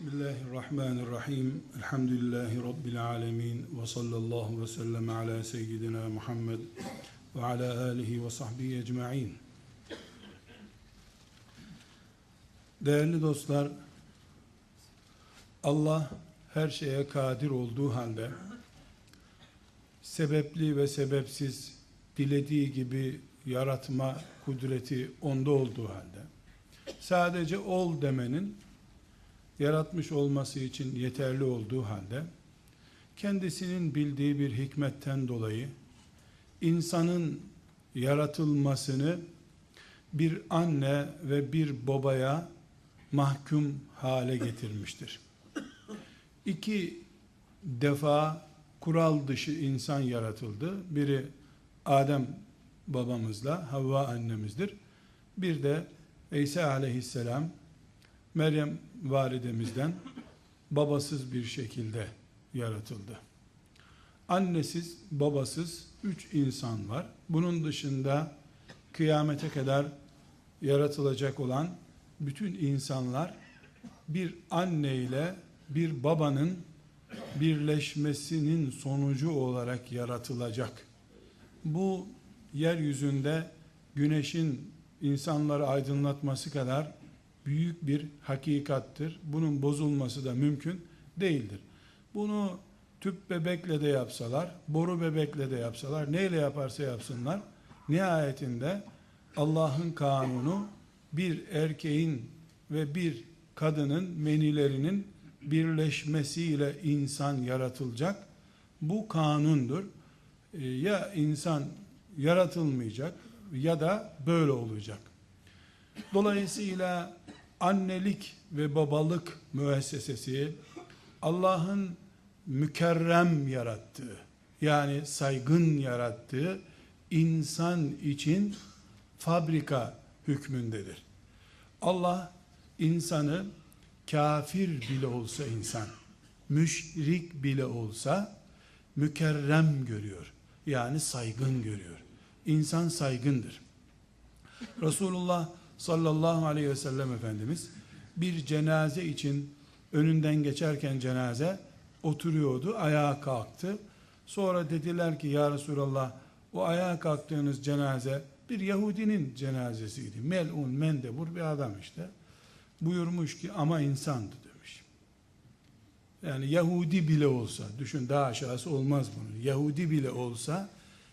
Bismillahirrahmanirrahim. Elhamdülillahi Rabbil alemin. Ve sallallahu ve sellem ala seyyidina Muhammed ve ala alihi ve sahbihi ecma'in. Değerli dostlar, Allah her şeye kadir olduğu halde, sebepli ve sebepsiz dilediği gibi yaratma kudreti onda olduğu halde, sadece ol demenin yaratmış olması için yeterli olduğu halde kendisinin bildiği bir hikmetten dolayı insanın yaratılmasını bir anne ve bir babaya mahkum hale getirmiştir. İki defa kural dışı insan yaratıldı. Biri Adem babamızla Havva annemizdir. Bir de İsa aleyhisselam Meryem validemizden babasız bir şekilde yaratıldı. Annesiz, babasız üç insan var. Bunun dışında kıyamete kadar yaratılacak olan bütün insanlar bir anne ile bir babanın birleşmesinin sonucu olarak yaratılacak. Bu yeryüzünde güneşin insanları aydınlatması kadar büyük bir hakikattır. Bunun bozulması da mümkün değildir. Bunu tüp bebekle de yapsalar, boru bebekle de yapsalar, neyle yaparsa yapsınlar, nihayetinde Allah'ın kanunu bir erkeğin ve bir kadının menilerinin birleşmesiyle insan yaratılacak. Bu kanundur. Ee, ya insan yaratılmayacak ya da böyle olacak. Dolayısıyla annelik ve babalık müessesesi Allah'ın mükerrem yarattığı yani saygın yarattığı insan için fabrika hükmündedir. Allah insanı kafir bile olsa insan, müşrik bile olsa mükerrem görüyor. Yani saygın görüyor. İnsan saygındır. Resulullah sallallahu aleyhi ve sellem Efendimiz bir cenaze için önünden geçerken cenaze oturuyordu, ayağa kalktı. Sonra dediler ki ya Resulallah o ayağa kalktığınız cenaze bir Yahudinin cenazesiydi. Melun, mendebur bir adam işte. Buyurmuş ki ama insandı demiş. Yani Yahudi bile olsa, düşün daha aşağısı olmaz bunun. Yahudi bile olsa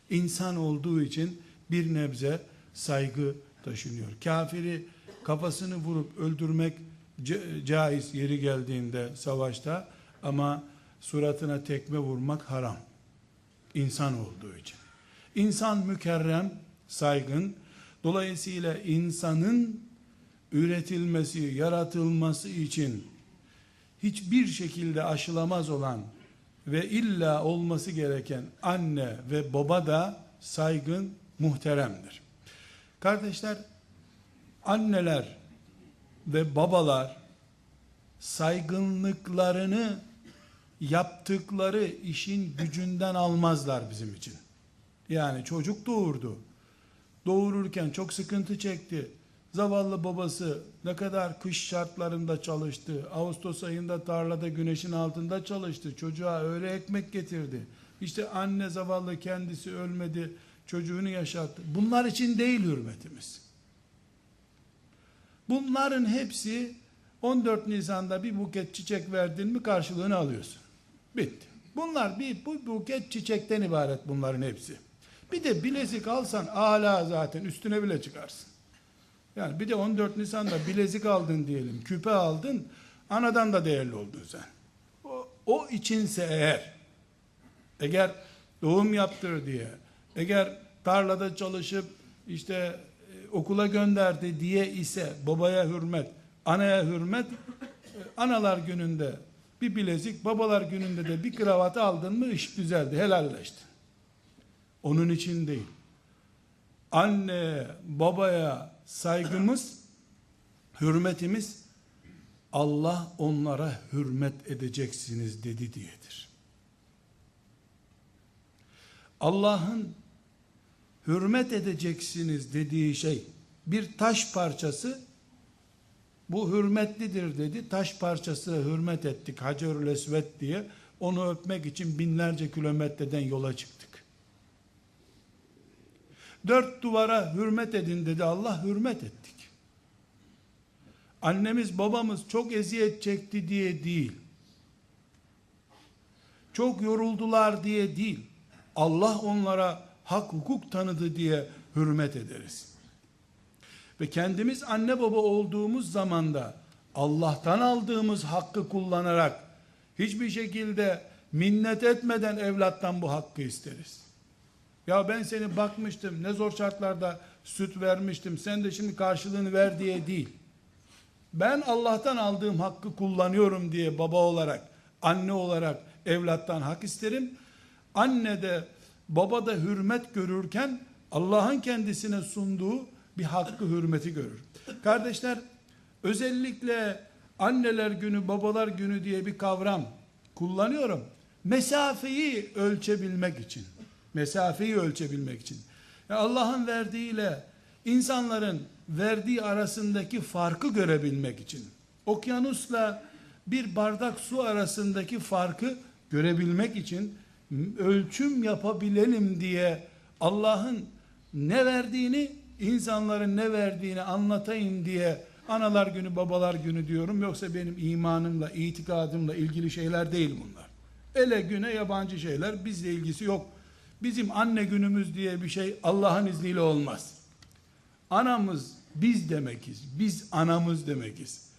insan olduğu için bir nebze saygı taşınıyor. Kafiri kafasını vurup öldürmek caiz yeri geldiğinde savaşta ama suratına tekme vurmak haram. İnsan olduğu için. İnsan mükerrem, saygın. Dolayısıyla insanın üretilmesi, yaratılması için hiçbir şekilde aşılamaz olan ve illa olması gereken anne ve baba da saygın, muhteremdir. Kardeşler, anneler ve babalar saygınlıklarını yaptıkları işin gücünden almazlar bizim için. Yani çocuk doğurdu. Doğururken çok sıkıntı çekti. Zavallı babası ne kadar kış şartlarında çalıştı. Ağustos ayında tarlada güneşin altında çalıştı. Çocuğa öyle ekmek getirdi. İşte anne zavallı kendisi ölmedi çocuğunu yaşattı. Bunlar için değil hürmetimiz. Bunların hepsi 14 Nisan'da bir buket çiçek verdin mi karşılığını alıyorsun. Bitti. Bunlar bir bu buket çiçekten ibaret bunların hepsi. Bir de bilezik alsan ala zaten üstüne bile çıkarsın. Yani bir de 14 Nisan'da bilezik aldın diyelim, küpe aldın, anadan da değerli oldun sen. O, o içinse eğer, eğer doğum yaptır diye, eğer tarlada çalışıp işte e, okula gönderdi diye ise babaya hürmet, anaya hürmet, e, analar gününde bir bilezik, babalar gününde de bir kravat aldın mı iş düzeldi, helalleştin. Onun için değil. Anne, babaya saygımız, hürmetimiz Allah onlara hürmet edeceksiniz dedi diyedir. Allah'ın hürmet edeceksiniz dediği şey bir taş parçası bu hürmetlidir dedi. Taş parçası hürmet ettik Hacerül Esved diye. Onu öpmek için binlerce kilometreden yola çıktık. Dört duvara hürmet edin dedi Allah hürmet ettik. Annemiz babamız çok eziyet çekti diye değil. Çok yoruldular diye değil. Allah onlara hak hukuk tanıdı diye hürmet ederiz. Ve kendimiz anne baba olduğumuz zamanda Allah'tan aldığımız hakkı kullanarak hiçbir şekilde minnet etmeden evlattan bu hakkı isteriz. Ya ben seni bakmıştım ne zor şartlarda süt vermiştim sen de şimdi karşılığını ver diye değil. Ben Allah'tan aldığım hakkı kullanıyorum diye baba olarak, anne olarak evlattan hak isterim. Anne de baba da hürmet görürken Allah'ın kendisine sunduğu bir hakkı hürmeti görür. Kardeşler özellikle anneler günü babalar günü diye bir kavram kullanıyorum. Mesafeyi ölçebilmek için. Mesafeyi ölçebilmek için. Yani Allah'ın verdiğiyle insanların verdiği arasındaki farkı görebilmek için. Okyanusla bir bardak su arasındaki farkı görebilmek için ölçüm yapabilelim diye Allah'ın ne verdiğini insanların ne verdiğini anlatayım diye analar günü babalar günü diyorum yoksa benim imanımla itikadımla ilgili şeyler değil bunlar. Ele güne yabancı şeyler bizle ilgisi yok. Bizim anne günümüz diye bir şey Allah'ın izniyle olmaz. Anamız biz demekiz. Biz anamız demekiz.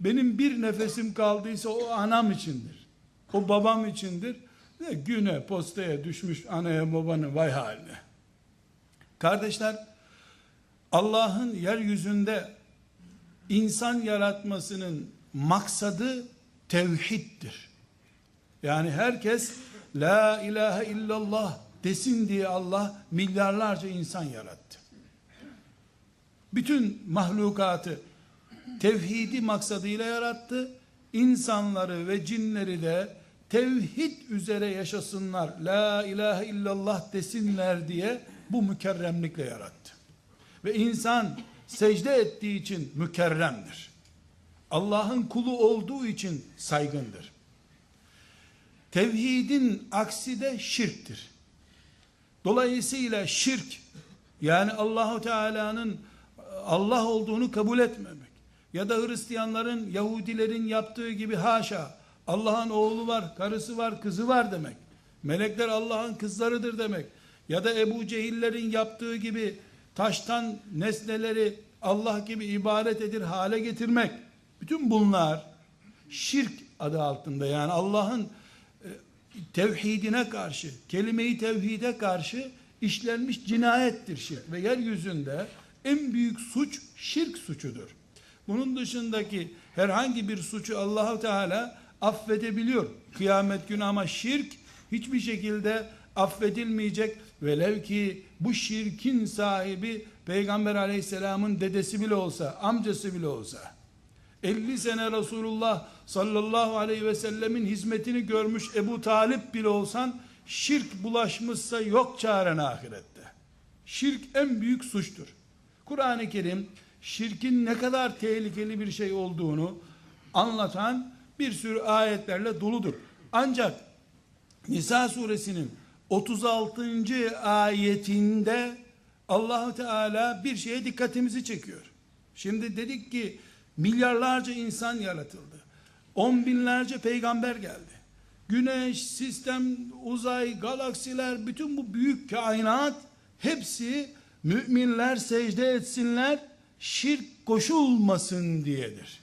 Benim bir nefesim kaldıysa o anam içindir. O babam içindir. Ne güne postaya düşmüş anaya babanın vay haline. Kardeşler Allah'ın yeryüzünde insan yaratmasının maksadı tevhiddir. Yani herkes la ilahe illallah desin diye Allah milyarlarca insan yarattı. Bütün mahlukatı tevhidi maksadıyla yarattı. İnsanları ve cinleri de tevhid üzere yaşasınlar, la ilahe illallah desinler diye bu mükerremlikle yarattı. Ve insan secde ettiği için mükerremdir. Allah'ın kulu olduğu için saygındır. Tevhidin aksi de şirktir. Dolayısıyla şirk yani Allahu Teala'nın Allah olduğunu kabul etmemek ya da Hristiyanların, Yahudilerin yaptığı gibi haşa Allah'ın oğlu var, karısı var, kızı var demek. Melekler Allah'ın kızlarıdır demek. Ya da Ebu Cehillerin yaptığı gibi taştan nesneleri Allah gibi ibaret edir hale getirmek. Bütün bunlar şirk adı altında yani Allah'ın e, tevhidine karşı, kelime-i tevhide karşı işlenmiş cinayettir şirk. Ve yeryüzünde en büyük suç şirk suçudur. Bunun dışındaki herhangi bir suçu Allahu Teala affedebiliyor. Kıyamet günü ama şirk hiçbir şekilde affedilmeyecek. Velev ki bu şirkin sahibi Peygamber aleyhisselamın dedesi bile olsa, amcası bile olsa, 50 sene Resulullah sallallahu aleyhi ve sellemin hizmetini görmüş Ebu Talip bile olsan, şirk bulaşmışsa yok çaren ahirette. Şirk en büyük suçtur. Kur'an-ı Kerim şirkin ne kadar tehlikeli bir şey olduğunu anlatan bir sürü ayetlerle doludur. Ancak Nisa suresinin 36. ayetinde Allahu Teala bir şeye dikkatimizi çekiyor. Şimdi dedik ki milyarlarca insan yaratıldı. On binlerce peygamber geldi. Güneş, sistem, uzay, galaksiler, bütün bu büyük kainat hepsi müminler secde etsinler, şirk koşulmasın diyedir.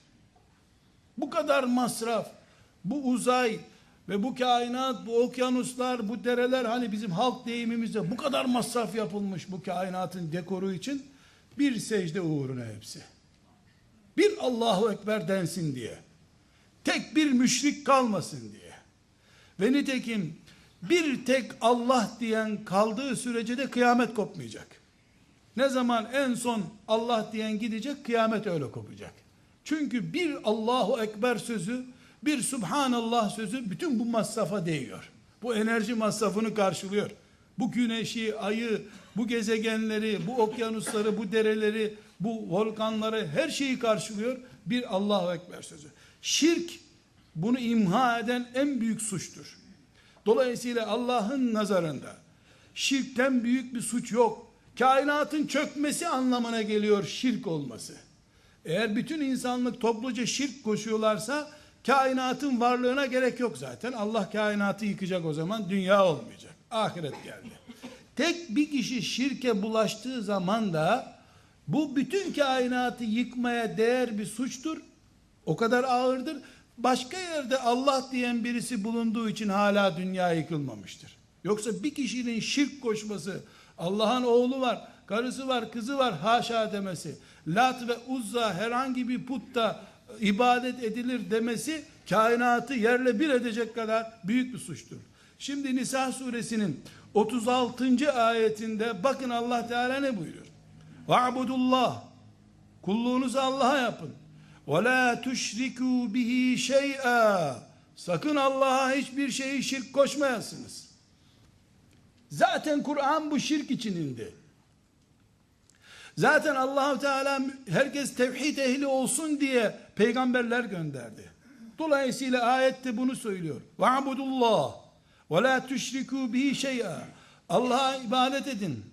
Bu kadar masraf, bu uzay ve bu kainat, bu okyanuslar, bu dereler hani bizim halk deyimimizde bu kadar masraf yapılmış bu kainatın dekoru için bir secde uğruna hepsi. Bir Allahu Ekber densin diye. Tek bir müşrik kalmasın diye. Ve nitekim bir tek Allah diyen kaldığı sürece de kıyamet kopmayacak. Ne zaman en son Allah diyen gidecek kıyamet öyle kopacak. Çünkü bir Allahu Ekber sözü, bir Subhanallah sözü bütün bu masrafa değiyor. Bu enerji masrafını karşılıyor. Bu güneşi, ayı, bu gezegenleri, bu okyanusları, bu dereleri, bu volkanları her şeyi karşılıyor bir Allahu Ekber sözü. Şirk bunu imha eden en büyük suçtur. Dolayısıyla Allah'ın nazarında şirkten büyük bir suç yok. Kainatın çökmesi anlamına geliyor şirk olması. Eğer bütün insanlık topluca şirk koşuyorlarsa kainatın varlığına gerek yok zaten. Allah kainatı yıkacak o zaman dünya olmayacak. Ahiret geldi. Tek bir kişi şirke bulaştığı zaman da bu bütün kainatı yıkmaya değer bir suçtur. O kadar ağırdır. Başka yerde Allah diyen birisi bulunduğu için hala dünya yıkılmamıştır. Yoksa bir kişinin şirk koşması, Allah'ın oğlu var, karısı var, kızı var haşa demesi, Lat ve Uzza herhangi bir putta ibadet edilir demesi kainatı yerle bir edecek kadar büyük bir suçtur. Şimdi Nisa suresinin 36. ayetinde bakın Allah Teala ne buyuruyor? Va'budullah kulluğunuzu Allah'a yapın. Ve la tuşriku bihi şey'a sakın Allah'a hiçbir şeyi şirk koşmayasınız. Zaten Kur'an bu şirk için indi. Zaten Allahu Teala herkes tevhid ehli olsun diye peygamberler gönderdi. Dolayısıyla ayette bunu söylüyor. Va'budullah ve la tuşriku bihi şey'a. Allah'a ibadet edin.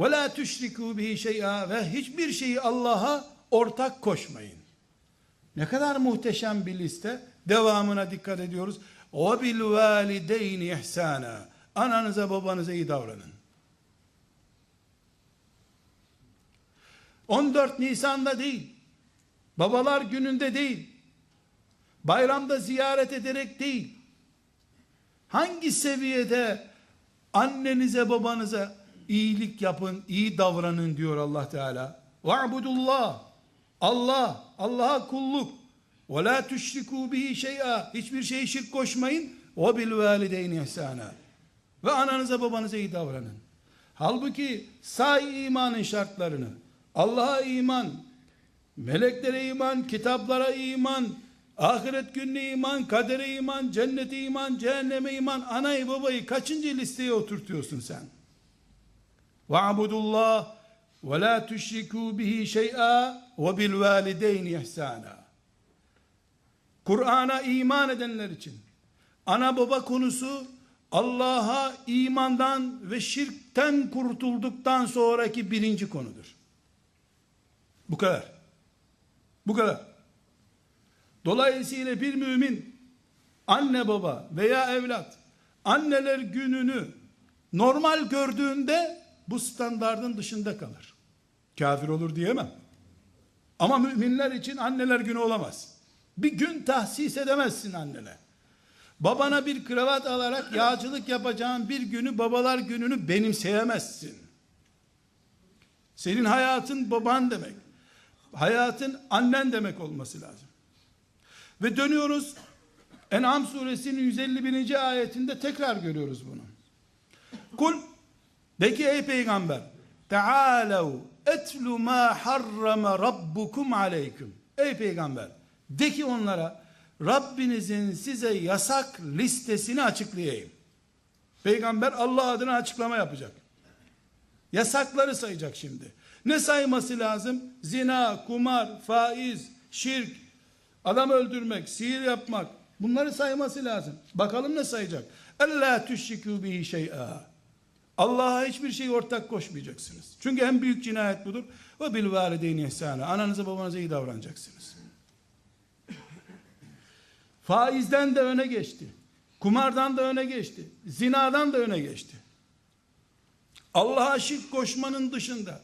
Ve la tuşriku bihi şey'a ve hiçbir şeyi Allah'a ortak koşmayın. Ne kadar muhteşem bir liste. Devamına dikkat ediyoruz. O bil valideyni ihsana. Ananıza babanıza iyi davranın. 14 Nisan'da değil. Babalar gününde değil. Bayramda ziyaret ederek değil. Hangi seviyede annenize babanıza iyilik yapın, iyi davranın diyor Allah Teala. Va'budullah. Allah, Allah'a kulluk. Ve la tüşriku bihi şey'a. Hiçbir şey şirk koşmayın. Ve bil valideyni ihsana. Ve ananıza babanıza iyi davranın. Halbuki say imanın şartlarını, Allah'a iman, meleklere iman, kitaplara iman, ahiret gününe iman, kadere iman, cennete iman, cehenneme iman, anayı babayı kaçıncı listeye oturtuyorsun sen? La tüşrikû bihi şey'a ve bil valideyni ihsana. Kur'an'a iman edenler için ana baba konusu Allah'a imandan ve şirkten kurtulduktan sonraki birinci konudur. Bu kadar. Bu kadar. Dolayısıyla bir mümin anne baba veya evlat anneler gününü normal gördüğünde bu standardın dışında kalır. Kafir olur diyemem. Ama müminler için anneler günü olamaz. Bir gün tahsis edemezsin annene. Babana bir kravat alarak yağcılık yapacağın bir günü babalar gününü benimseyemezsin. Senin hayatın baban demek. Hayatın annen demek olması lazım. Ve dönüyoruz En'am suresinin 151. ayetinde tekrar görüyoruz bunu. Kul de ki ey peygamber Tealav etlu ma harrama rabbukum aleyküm. Ey peygamber de ki onlara Rabbinizin size yasak listesini açıklayayım. Peygamber Allah adına açıklama yapacak. Yasakları sayacak şimdi. Ne sayması lazım? Zina, kumar, faiz, şirk, adam öldürmek, sihir yapmak. Bunları sayması lazım. Bakalım ne sayacak? Allah tüşrikû bihi şey'a. Allah'a hiçbir şey ortak koşmayacaksınız. Çünkü en büyük cinayet budur. Ve bil valideyni ihsana. Ananıza babanıza iyi davranacaksınız. Faizden de öne geçti. Kumardan da öne geçti. Zinadan da öne geçti. Allah'a şirk koşmanın dışında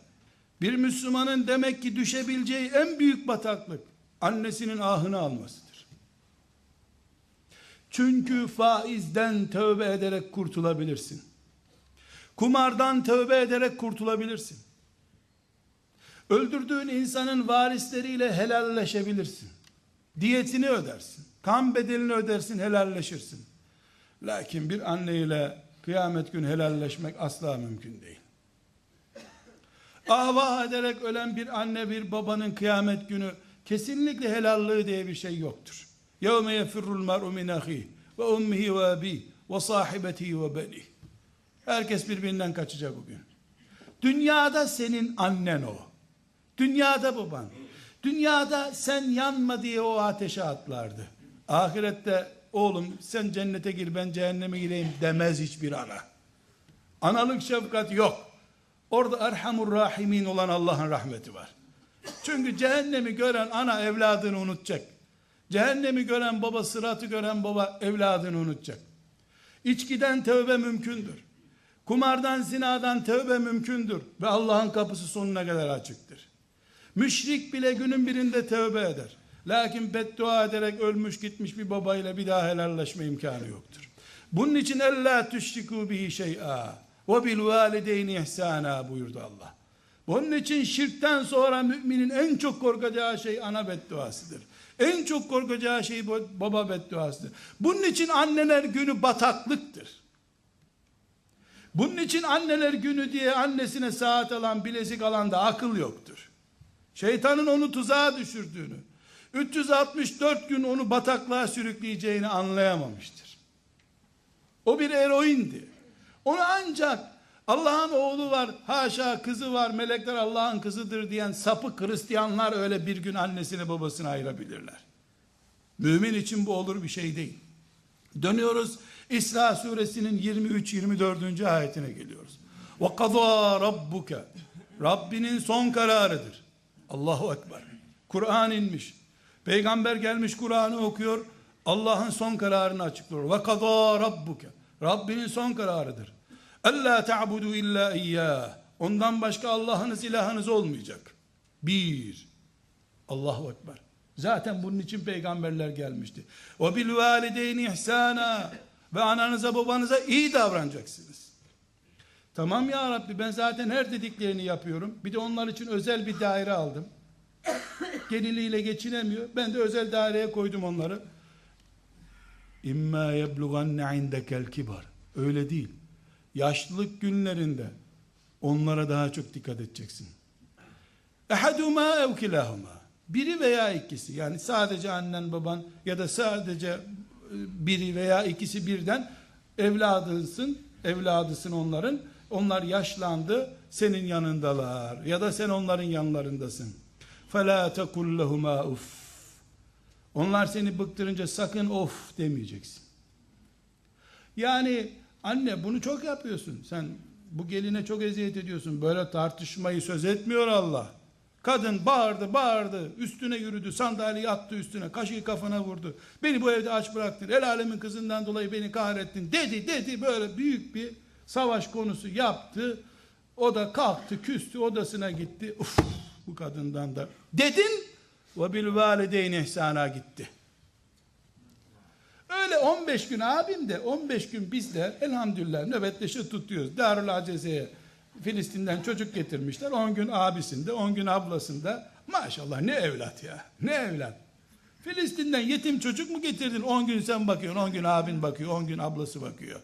bir Müslümanın demek ki düşebileceği en büyük bataklık annesinin ahını almasıdır. Çünkü faizden tövbe ederek kurtulabilirsin. Kumardan tövbe ederek kurtulabilirsin. Öldürdüğün insanın varisleriyle helalleşebilirsin. Diyetini ödersin. Kan bedelini ödersin, helalleşirsin. Lakin bir anne ile kıyamet gün helalleşmek asla mümkün değil Ahva ederek ölen bir anne bir babanın kıyamet günü kesinlikle helallığı diye bir şey yoktur. يَوْمَ يَفِرُّ الْمَرْءُ مِنْ أَخِيهِ وَأُمِّهِ وَأَبِيهِ وَصَاحِبَتِهِ وَبَنِهِ Herkes birbirinden kaçacak bugün. Dünyada senin annen o. Dünyada baban. Dünyada sen yanma diye o ateşe atlardı. Ahirette oğlum sen cennete gir ben cehenneme gireyim demez hiçbir ana. Analık şefkat yok. Orada Erhamur Rahimin olan Allah'ın rahmeti var. Çünkü cehennemi gören ana evladını unutacak. Cehennemi gören baba, sıratı gören baba evladını unutacak. İçkiden tövbe mümkündür. Kumardan, zinadan tövbe mümkündür. Ve Allah'ın kapısı sonuna kadar açıktır. Müşrik bile günün birinde tövbe eder. Lakin beddua ederek ölmüş gitmiş bir babayla bir daha helalleşme imkanı yoktur. Bunun için ella tüşriku bihi şey'a ve bil valideyni ihsana buyurdu Allah. Bunun için şirkten sonra müminin en çok korkacağı şey ana bedduasıdır. En çok korkacağı şey baba bedduasıdır. Bunun için anneler günü bataklıktır. Bunun için anneler günü diye annesine saat alan, bilezik alan da akıl yoktur. Şeytanın onu tuzağa düşürdüğünü, 364 gün onu bataklığa sürükleyeceğini anlayamamıştır. O bir eroindi. Onu ancak Allah'ın oğlu var, haşa kızı var, melekler Allah'ın kızıdır diyen sapık Hristiyanlar öyle bir gün annesini babasını ayırabilirler. Mümin için bu olur bir şey değil. Dönüyoruz İsra suresinin 23-24. ayetine geliyoruz. Kadâ rabbuke Rabbinin son kararıdır. Allahu Ekber. Kur'an inmiş. Peygamber gelmiş Kur'an'ı okuyor. Allah'ın son kararını açıklıyor. Kadâ rabbuke. Rabbinin son kararıdır. Ella ta'budu illa iyyah. Ondan başka Allah'ınız ilahınız olmayacak. Bir. Allahu Ekber. Zaten bunun için peygamberler gelmişti. O bil valideyni ihsana ve ananıza babanıza iyi davranacaksınız. Tamam ya Rabbi ben zaten her dediklerini yapıyorum. Bir de onlar için özel bir daire aldım. Geliliyle geçinemiyor. Ben de özel daireye koydum onları. İmma yeblughanne indekel kibar. Öyle değil Yaşlılık günlerinde onlara daha çok dikkat edeceksin. Ehaduma ev kilahuma. Biri veya ikisi yani sadece annen baban ya da sadece e, biri veya ikisi birden evladısın, evladısın onların. Onlar yaşlandı, senin yanındalar ya da sen onların yanlarındasın. فَلَا تَقُلْ لَهُمَا uf. Onlar seni bıktırınca sakın of demeyeceksin. Yani anne bunu çok yapıyorsun. Sen bu geline çok eziyet ediyorsun. Böyle tartışmayı söz etmiyor Allah. Kadın bağırdı bağırdı üstüne yürüdü sandalyeyi attı üstüne kaşığı kafana vurdu. Beni bu evde aç bıraktın el alemin kızından dolayı beni kahrettin dedi dedi böyle büyük bir savaş konusu yaptı. O da kalktı küstü odasına gitti. Uf, bu kadından da dedin ve bil valideyn ihsana gitti. Öyle 15 gün abim de 15 gün bizler elhamdülillah nöbetleşe tutuyoruz. Darül Aceze'ye Filistin'den çocuk getirmişler. 10 gün abisinde, 10 gün ablasında. Maşallah ne evlat ya. Ne evlat. Filistin'den yetim çocuk mu getirdin? 10 gün sen bakıyorsun, 10 gün abin bakıyor, 10 gün ablası bakıyor.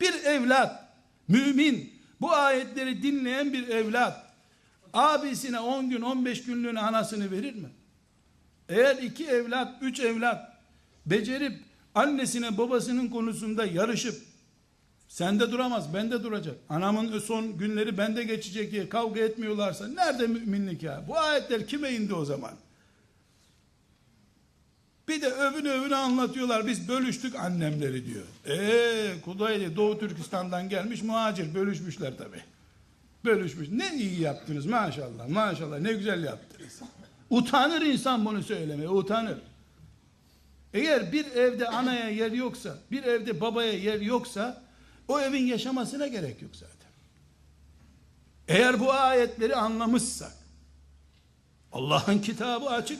Bir evlat, mümin, bu ayetleri dinleyen bir evlat, abisine 10 gün, 15 günlüğüne anasını verir mi? Eğer iki evlat, üç evlat becerip annesine babasının konusunda yarışıp Sende duramaz, bende duracak. Anamın son günleri bende geçecek diye kavga etmiyorlarsa nerede müminlik ya? Bu ayetler kime indi o zaman? Bir de övün övün anlatıyorlar. Biz bölüştük annemleri diyor. Eee Kudaylı Doğu Türkistan'dan gelmiş muhacir bölüşmüşler tabi. Bölüşmüş. Ne iyi yaptınız maşallah maşallah ne güzel yaptınız. Utanır insan bunu söylemeye utanır. Eğer bir evde anaya yer yoksa, bir evde babaya yer yoksa o evin yaşamasına gerek yok zaten. Eğer bu ayetleri anlamışsak, Allah'ın kitabı açık,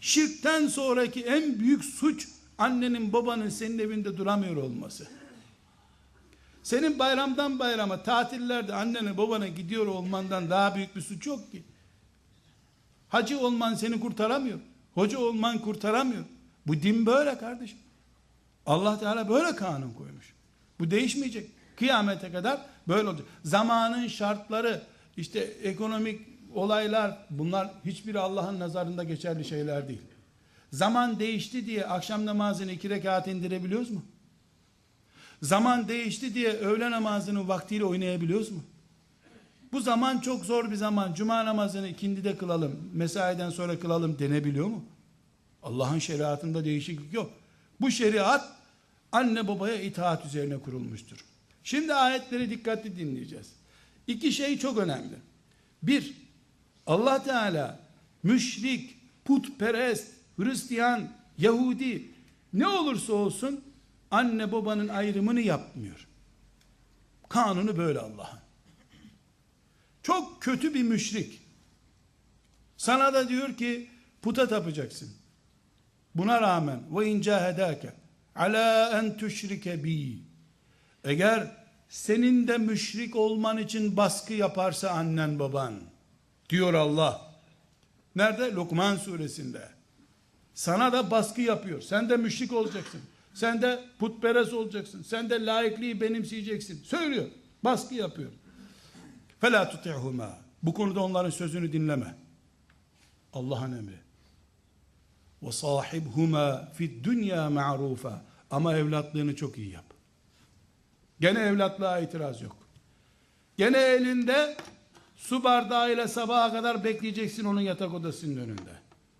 şirkten sonraki en büyük suç, annenin babanın senin evinde duramıyor olması. Senin bayramdan bayrama, tatillerde annene babana gidiyor olmandan daha büyük bir suç yok ki. Hacı olman seni kurtaramıyor. Hoca olman kurtaramıyor. Bu din böyle kardeşim. Allah Teala böyle kanun koymuş. Bu değişmeyecek. Kıyamete kadar böyle olacak. Zamanın şartları, işte ekonomik olaylar bunlar hiçbir Allah'ın nazarında geçerli şeyler değil. Zaman değişti diye akşam namazını iki rekat indirebiliyoruz mu? Zaman değişti diye öğle namazını vaktiyle oynayabiliyoruz mu? Bu zaman çok zor bir zaman. Cuma namazını ikindide kılalım, mesaiden sonra kılalım denebiliyor mu? Allah'ın şeriatında değişiklik yok. Bu şeriat anne babaya itaat üzerine kurulmuştur. Şimdi ayetleri dikkatli dinleyeceğiz. İki şey çok önemli. Bir, Allah Teala müşrik, putperest, Hristiyan, Yahudi ne olursa olsun anne babanın ayrımını yapmıyor. Kanunu böyle Allah'ın. Çok kötü bir müşrik. Sana da diyor ki puta tapacaksın. Buna rağmen ve incahedake ala en tüşrike bi eğer senin de müşrik olman için baskı yaparsa annen baban diyor Allah. Nerede? Lokman suresinde. Sana da baskı yapıyor. Sen de müşrik olacaksın. Sen de putperest olacaksın. Sen de laikliği benimseyeceksin. Söylüyor. Baskı yapıyor. Fela tuti'huma. Bu konuda onların sözünü dinleme. Allah'ın emri. Ve sahibhuma fid dünya ma'rufa. Ama evlatlığını çok iyi yap. Gene evlatlığa itiraz yok. Gene elinde su bardağıyla sabaha kadar bekleyeceksin onun yatak odasının önünde.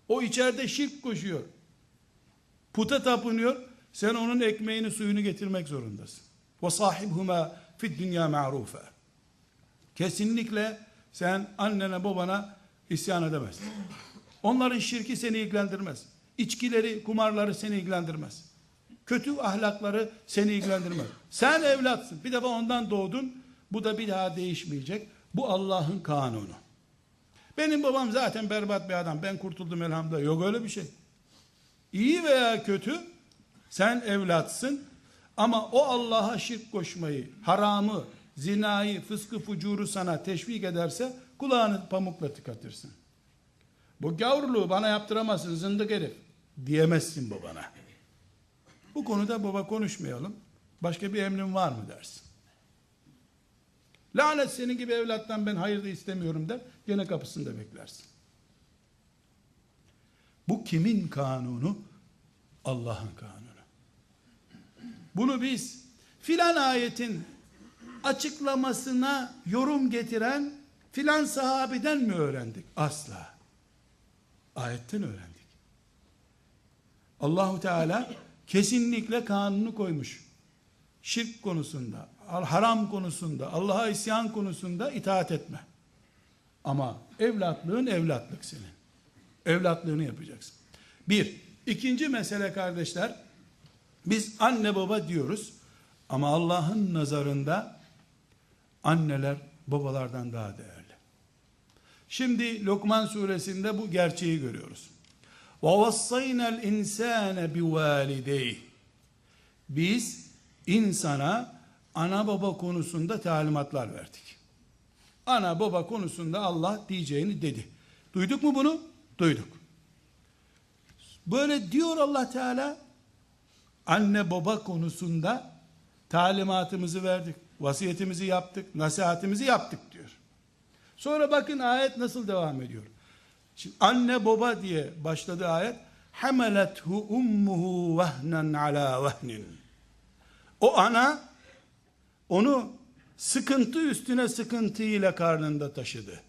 O içeride şirk koşuyor. Puta tapınıyor. Sen onun ekmeğini suyunu getirmek zorundasın. Ve sahibhuma fid dünya ma'rufa. Kesinlikle sen annene babana isyan edemezsin. Onların şirki seni ilgilendirmez. İçkileri, kumarları seni ilgilendirmez. Kötü ahlakları seni ilgilendirmez. Sen evlatsın. Bir defa ondan doğdun. Bu da bir daha değişmeyecek. Bu Allah'ın kanunu. Benim babam zaten berbat bir adam. Ben kurtuldum elhamdülillah. Yok öyle bir şey. İyi veya kötü sen evlatsın. Ama o Allah'a şirk koşmayı, haramı, zinayı, fıskı, fucuru sana teşvik ederse kulağını pamukla tıkatırsın. Bu gavruluğu bana yaptıramazsın zındık herif diyemezsin babana. Bu konuda baba konuşmayalım. Başka bir emrin var mı dersin. Lanet senin gibi evlattan ben hayır da istemiyorum der. Gene kapısında beklersin. Bu kimin kanunu? Allah'ın kanunu. Bunu biz filan ayetin açıklamasına yorum getiren filan sahabeden mi öğrendik? Asla. Ayetten öğrendik. Allahu Teala kesinlikle kanunu koymuş. Şirk konusunda, haram konusunda, Allah'a isyan konusunda itaat etme. Ama evlatlığın evlatlık senin. Evlatlığını yapacaksın. Bir. ikinci mesele kardeşler, biz anne baba diyoruz ama Allah'ın nazarında anneler babalardan daha değerli. Şimdi Lokman suresinde bu gerçeği görüyoruz. وَوَصَّيْنَا الْاِنْسَانَ بِوَالِدَيْهِ Biz insana ana baba konusunda talimatlar verdik. Ana baba konusunda Allah diyeceğini dedi. Duyduk mu bunu? Duyduk. Böyle diyor Allah Teala anne baba konusunda talimatımızı verdik. Vasiyetimizi yaptık, nasihatimizi yaptık diyor. Sonra bakın ayet nasıl devam ediyor. Şimdi anne baba diye başladı ayet. Hamelethu ummuhu vehnen ala vehnin. O ana onu sıkıntı üstüne sıkıntı ile karnında taşıdı.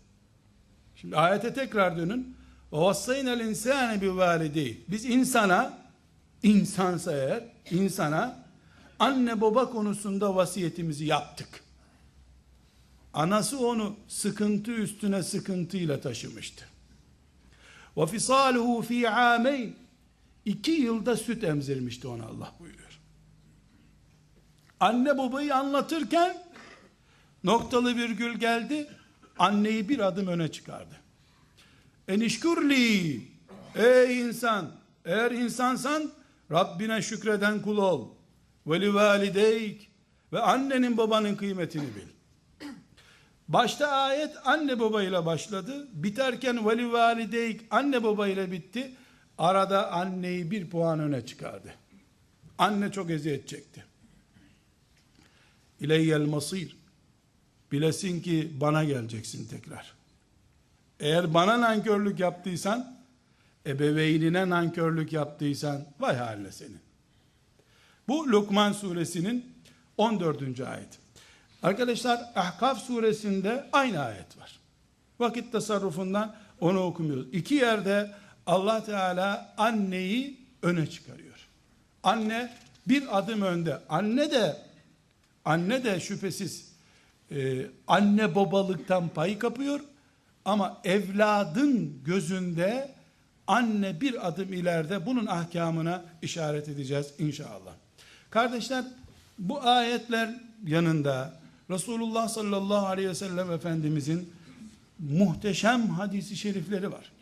Şimdi ayete tekrar dönün. وَوَصَّيْنَا الْاِنْسَانِ بِوَالِدَيْهِ Biz insana, insansa eğer, insana anne baba konusunda vasiyetimizi yaptık. Anası onu sıkıntı üstüne sıkıntıyla taşımıştı. وَفِصَالُهُ ف۪ي عَامَيْنِ İki yılda süt emzirmişti ona Allah buyuruyor. Anne babayı anlatırken noktalı virgül geldi. Anneyi bir adım öne çıkardı. Enişkurli ey insan eğer insansan Rabbine şükreden kul ol. Ve li valideyk ve annenin babanın kıymetini bil. Başta ayet anne babayla başladı. Biterken veli valideyk anne babayla bitti. Arada anneyi bir puan öne çıkardı. Anne çok eziyet çekti. İleyyel masir. Bilesin ki bana geleceksin tekrar. Eğer bana nankörlük yaptıysan, ebeveynine nankörlük yaptıysan, vay haline senin. Bu Lokman suresinin 14. ayet. Arkadaşlar Ahkaf suresinde aynı ayet var. Vakit tasarrufundan onu okumuyoruz. İki yerde Allah Teala anneyi öne çıkarıyor. Anne bir adım önde. Anne de anne de şüphesiz e, anne babalıktan pay kapıyor ama evladın gözünde anne bir adım ileride bunun ahkamına işaret edeceğiz inşallah. Kardeşler bu ayetler yanında Resulullah sallallahu aleyhi ve sellem Efendimizin muhteşem hadisi şerifleri var.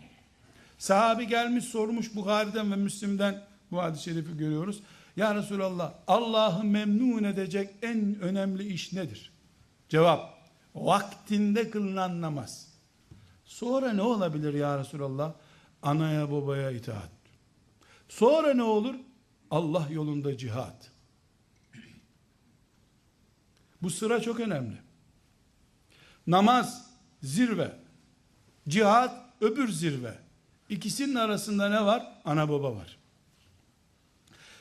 Sahabi gelmiş sormuş Bukhari'den ve Müslim'den bu hadis-i şerifi görüyoruz. Ya Resulallah Allah'ı memnun edecek en önemli iş nedir? Cevap vaktinde kılınan namaz. Sonra ne olabilir ya Resulallah? Anaya babaya itaat. Sonra ne olur? Allah yolunda cihat. Bu sıra çok önemli. Namaz zirve. Cihat öbür zirve. İkisinin arasında ne var? Ana baba var.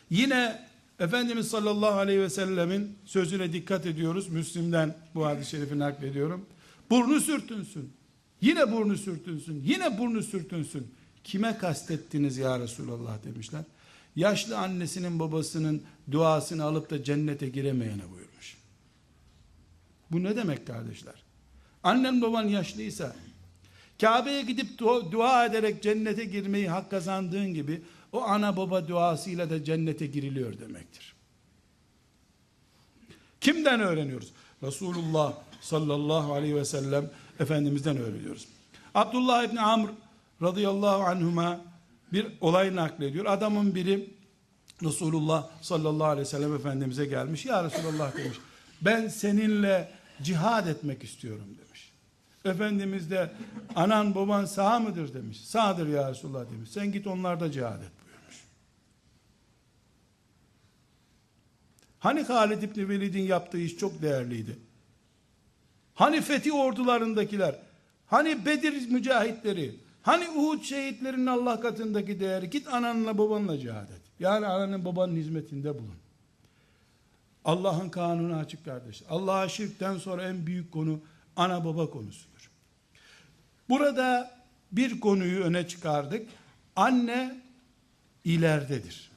Yine Efendimiz sallallahu aleyhi ve sellemin sözüne dikkat ediyoruz. Müslim'den bu hadis-i şerifi naklediyorum. Burnu sürtünsün. Yine burnu sürtünsün. Yine burnu sürtünsün. Kime kastettiniz ya Resulallah demişler. Yaşlı annesinin babasının duasını alıp da cennete giremeyene buyurmuş. Bu ne demek kardeşler? Annen baban yaşlıysa Kabe'ye gidip dua, ederek cennete girmeyi hak kazandığın gibi o ana baba duasıyla da cennete giriliyor demektir. Kimden öğreniyoruz? Resulullah sallallahu aleyhi ve sellem Efendimiz'den öğreniyoruz. Abdullah İbni Amr radıyallahu anhuma bir olay naklediyor. Adamın biri Resulullah sallallahu aleyhi ve sellem Efendimiz'e gelmiş. Ya Resulullah demiş. Ben seninle cihad etmek istiyorum demiş. Efendimiz de anan baban sağ mıdır demiş. Sağdır ya Resulullah demiş. Sen git onlarda cihad et buyurmuş. Hani Halid İbni Velid'in yaptığı iş çok değerliydi. Hani fethi ordularındakiler, hani Bedir mücahitleri, hani Uhud şehitlerinin Allah katındaki değeri, git ananla babanla cihad et. Yani ananın babanın hizmetinde bulun. Allah'ın kanunu açık kardeş. Allah'a şirkten sonra en büyük konu ana baba konusudur. Burada bir konuyu öne çıkardık. Anne ileridedir.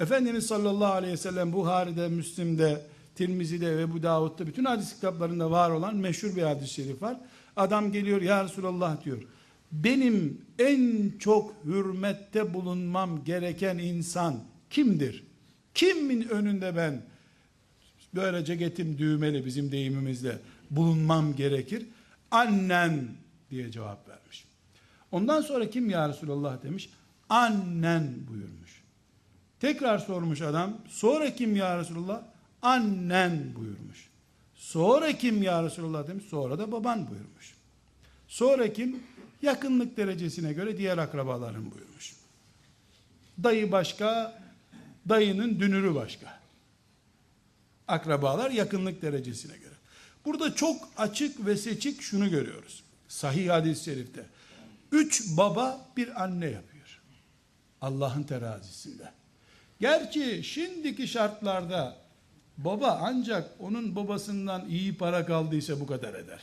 Efendimiz sallallahu aleyhi ve sellem Buhari'de, Müslim'de, Tirmizi'de ve bu Davud'da bütün hadis kitaplarında var olan meşhur bir hadis-i şerif var. Adam geliyor ya Resulallah diyor. Benim en çok hürmette bulunmam gereken insan kimdir? Kimin önünde ben böyle ceketim düğmeli bizim deyimimizle bulunmam gerekir? Annen diye cevap vermiş. Ondan sonra kim ya Resulallah demiş? Annen buyurmuş. Tekrar sormuş adam. Sonra kim ya Resulallah? Annen buyurmuş. Sonra kim ya Resulallah demiş. Sonra da baban buyurmuş. Sonra kim? Yakınlık derecesine göre diğer akrabaların buyurmuş. Dayı başka, dayının dünürü başka. Akrabalar yakınlık derecesine göre. Burada çok açık ve seçik şunu görüyoruz. Sahih hadis-i şerifte. Üç baba bir anne yapıyor. Allah'ın terazisinde. Gerçi şimdiki şartlarda baba ancak onun babasından iyi para kaldıysa bu kadar eder.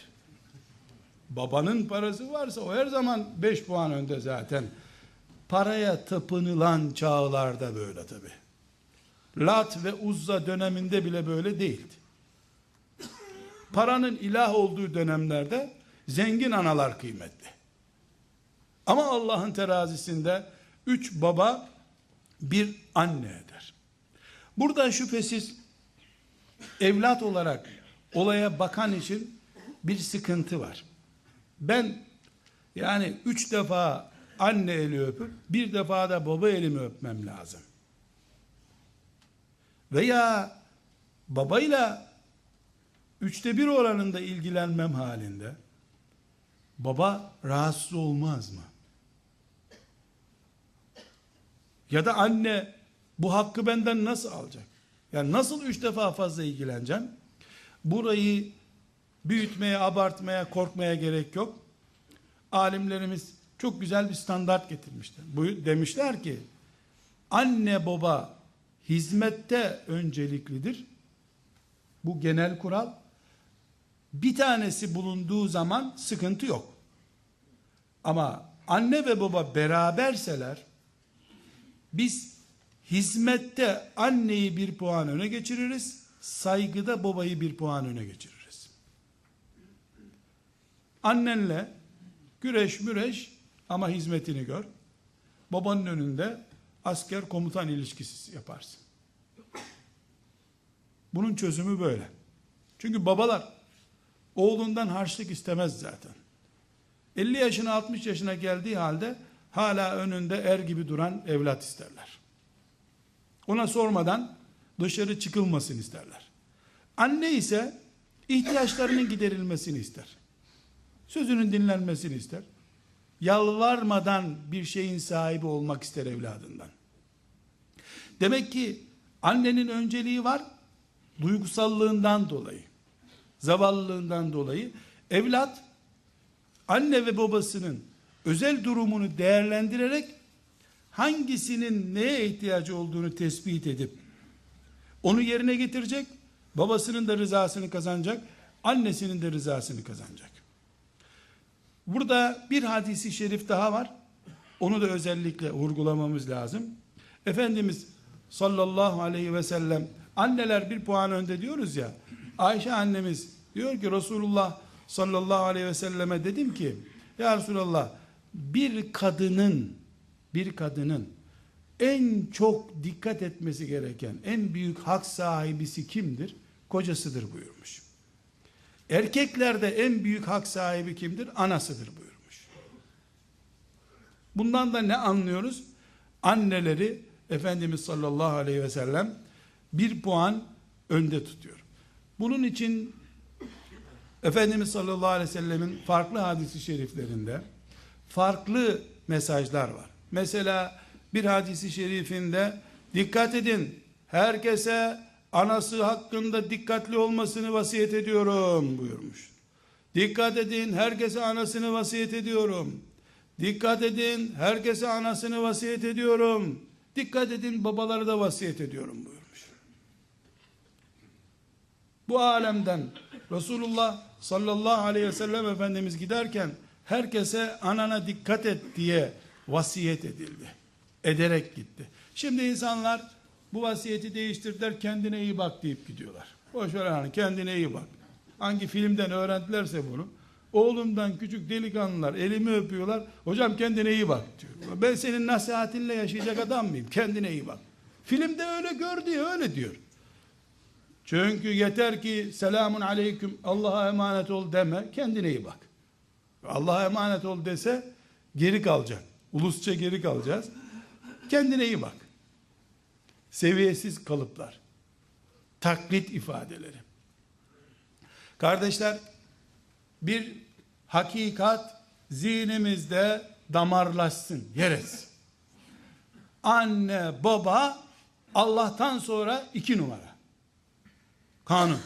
Babanın parası varsa o her zaman beş puan önde zaten. Paraya tapınılan çağlarda böyle tabi. Lat ve Uzza döneminde bile böyle değildi. Paranın ilah olduğu dönemlerde zengin analar kıymetli. Ama Allah'ın terazisinde üç baba bir anne eder. Burada şüphesiz evlat olarak olaya bakan için bir sıkıntı var. Ben yani üç defa anne eli öpüp bir defa da baba elimi öpmem lazım. Veya babayla üçte bir oranında ilgilenmem halinde baba rahatsız olmaz mı? Ya da anne bu hakkı benden nasıl alacak? Yani nasıl üç defa fazla ilgileneceğim? Burayı büyütmeye, abartmaya, korkmaya gerek yok. Alimlerimiz çok güzel bir standart getirmişler. Demişler ki anne baba hizmette önceliklidir. Bu genel kural. Bir tanesi bulunduğu zaman sıkıntı yok. Ama anne ve baba beraberseler biz hizmette anneyi bir puan öne geçiririz. Saygıda babayı bir puan öne geçiririz. Annenle güreş müreş ama hizmetini gör. Babanın önünde asker komutan ilişkisi yaparsın. Bunun çözümü böyle. Çünkü babalar oğlundan harçlık istemez zaten. 50 yaşına 60 yaşına geldiği halde hala önünde er gibi duran evlat isterler. Ona sormadan dışarı çıkılmasın isterler. Anne ise ihtiyaçlarının giderilmesini ister. Sözünün dinlenmesini ister. Yalvarmadan bir şeyin sahibi olmak ister evladından. Demek ki annenin önceliği var, duygusallığından dolayı, zavallılığından dolayı evlat anne ve babasının özel durumunu değerlendirerek hangisinin neye ihtiyacı olduğunu tespit edip onu yerine getirecek, babasının da rızasını kazanacak, annesinin de rızasını kazanacak. Burada bir hadisi şerif daha var. Onu da özellikle vurgulamamız lazım. Efendimiz sallallahu aleyhi ve sellem anneler bir puan önde diyoruz ya. Ayşe annemiz diyor ki Resulullah sallallahu aleyhi ve selleme dedim ki ya Resulallah bir kadının bir kadının en çok dikkat etmesi gereken en büyük hak sahibisi kimdir? Kocasıdır buyurmuş. Erkeklerde en büyük hak sahibi kimdir? Anasıdır buyurmuş. Bundan da ne anlıyoruz? Anneleri Efendimiz sallallahu aleyhi ve sellem bir puan önde tutuyor. Bunun için Efendimiz sallallahu aleyhi ve sellemin farklı hadisi şeriflerinde farklı mesajlar var. Mesela bir hadisi şerifinde dikkat edin herkese anası hakkında dikkatli olmasını vasiyet ediyorum buyurmuş. Dikkat edin herkese anasını vasiyet ediyorum. Dikkat edin herkese anasını vasiyet ediyorum. Dikkat edin babaları da vasiyet ediyorum buyurmuş. Bu alemden Resulullah sallallahu aleyhi ve sellem Efendimiz giderken herkese anana dikkat et diye vasiyet edildi. Ederek gitti. Şimdi insanlar bu vasiyeti değiştirdiler kendine iyi bak deyip gidiyorlar. Boş ver hani kendine iyi bak. Hangi filmden öğrendilerse bunu. Oğlumdan küçük delikanlılar elimi öpüyorlar. Hocam kendine iyi bak diyor. Ben senin nasihatinle yaşayacak adam mıyım? Kendine iyi bak. Filmde öyle gör diyor, öyle diyor. Çünkü yeter ki selamun aleyküm Allah'a emanet ol deme kendine iyi bak. Allah'a emanet ol dese geri kalacak. Ulusça geri kalacağız. Kendine iyi bak. Seviyesiz kalıplar. Taklit ifadeleri. Kardeşler bir hakikat zihnimizde damarlaşsın, yeriz. Anne, baba Allah'tan sonra iki numara. Kanun.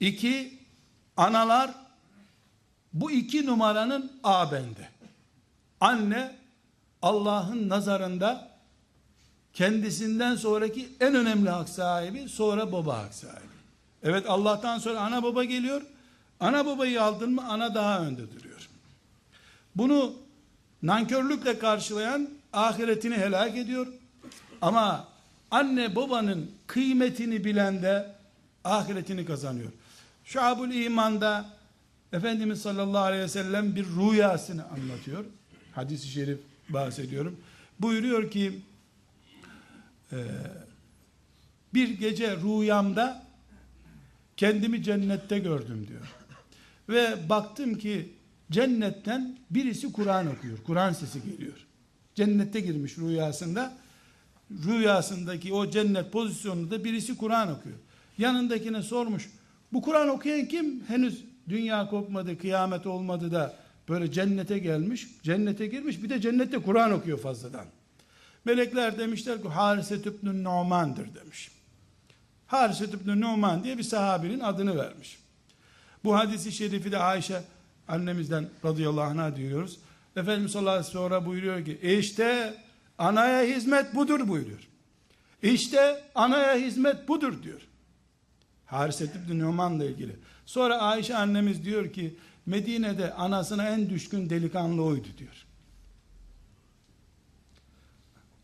İki, analar bu iki numaranın A bende. Anne Allah'ın nazarında kendisinden sonraki en önemli hak sahibi sonra baba hak sahibi. Evet Allah'tan sonra ana baba geliyor. Ana babayı aldın mı ana daha önde duruyor. Bunu nankörlükle karşılayan ahiretini helak ediyor. Ama anne babanın kıymetini bilen de ahiretini kazanıyor. Şuabul İman'da Efendimiz sallallahu aleyhi ve sellem bir rüyasını anlatıyor. Hadis-i şerif bahsediyorum. Buyuruyor ki e, bir gece rüyamda kendimi cennette gördüm diyor. Ve baktım ki cennetten birisi Kur'an okuyor. Kur'an sesi geliyor. Cennette girmiş rüyasında. Rüyasındaki o cennet pozisyonunda birisi Kur'an okuyor. Yanındakine sormuş. Bu Kur'an okuyan kim? Henüz dünya kopmadı, kıyamet olmadı da böyle cennete gelmiş, cennete girmiş bir de cennette Kur'an okuyor fazladan. Melekler demişler ki Harise tübnün Numan'dır demiş. Harise tübnün Numan diye bir sahabinin adını vermiş. Bu hadisi şerifi de Ayşe annemizden radıyallahu anh'a diyoruz. Efendimiz sallallahu aleyhi ve sonra buyuruyor ki işte anaya hizmet budur buyuruyor. İşte anaya hizmet budur diyor. Hariset İbni Numan'la ilgili. Sonra Ayşe annemiz diyor ki Medine'de anasına en düşkün delikanlı oydu diyor.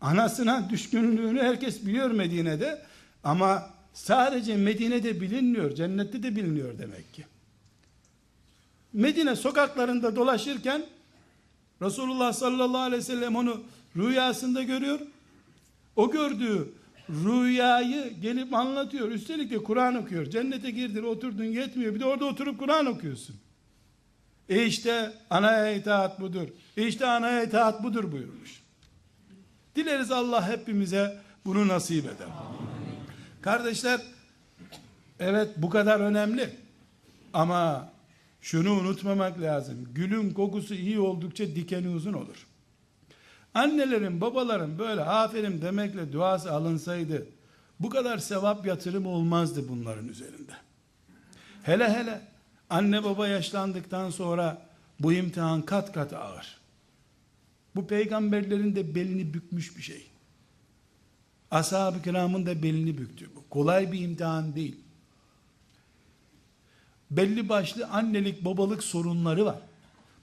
Anasına düşkünlüğünü herkes biliyor Medine'de ama sadece Medine'de bilinmiyor, cennette de biliniyor demek ki. Medine sokaklarında dolaşırken Resulullah sallallahu aleyhi ve sellem onu rüyasında görüyor. O gördüğü rüyayı gelip anlatıyor. Üstelik de Kur'an okuyor. Cennete girdin oturdun yetmiyor. Bir de orada oturup Kur'an okuyorsun. E işte anaya itaat budur. E işte anaya itaat budur buyurmuş. Dileriz Allah hepimize bunu nasip eder. Kardeşler evet bu kadar önemli. Ama şunu unutmamak lazım. Gülün kokusu iyi oldukça dikeni uzun olur. Annelerin, babaların böyle aferin demekle duası alınsaydı bu kadar sevap yatırım olmazdı bunların üzerinde. Hele hele anne baba yaşlandıktan sonra bu imtihan kat kat ağır. Bu peygamberlerin de belini bükmüş bir şey. Ashab-ı kiramın da belini büktü. Bu kolay bir imtihan değil. Belli başlı annelik babalık sorunları var.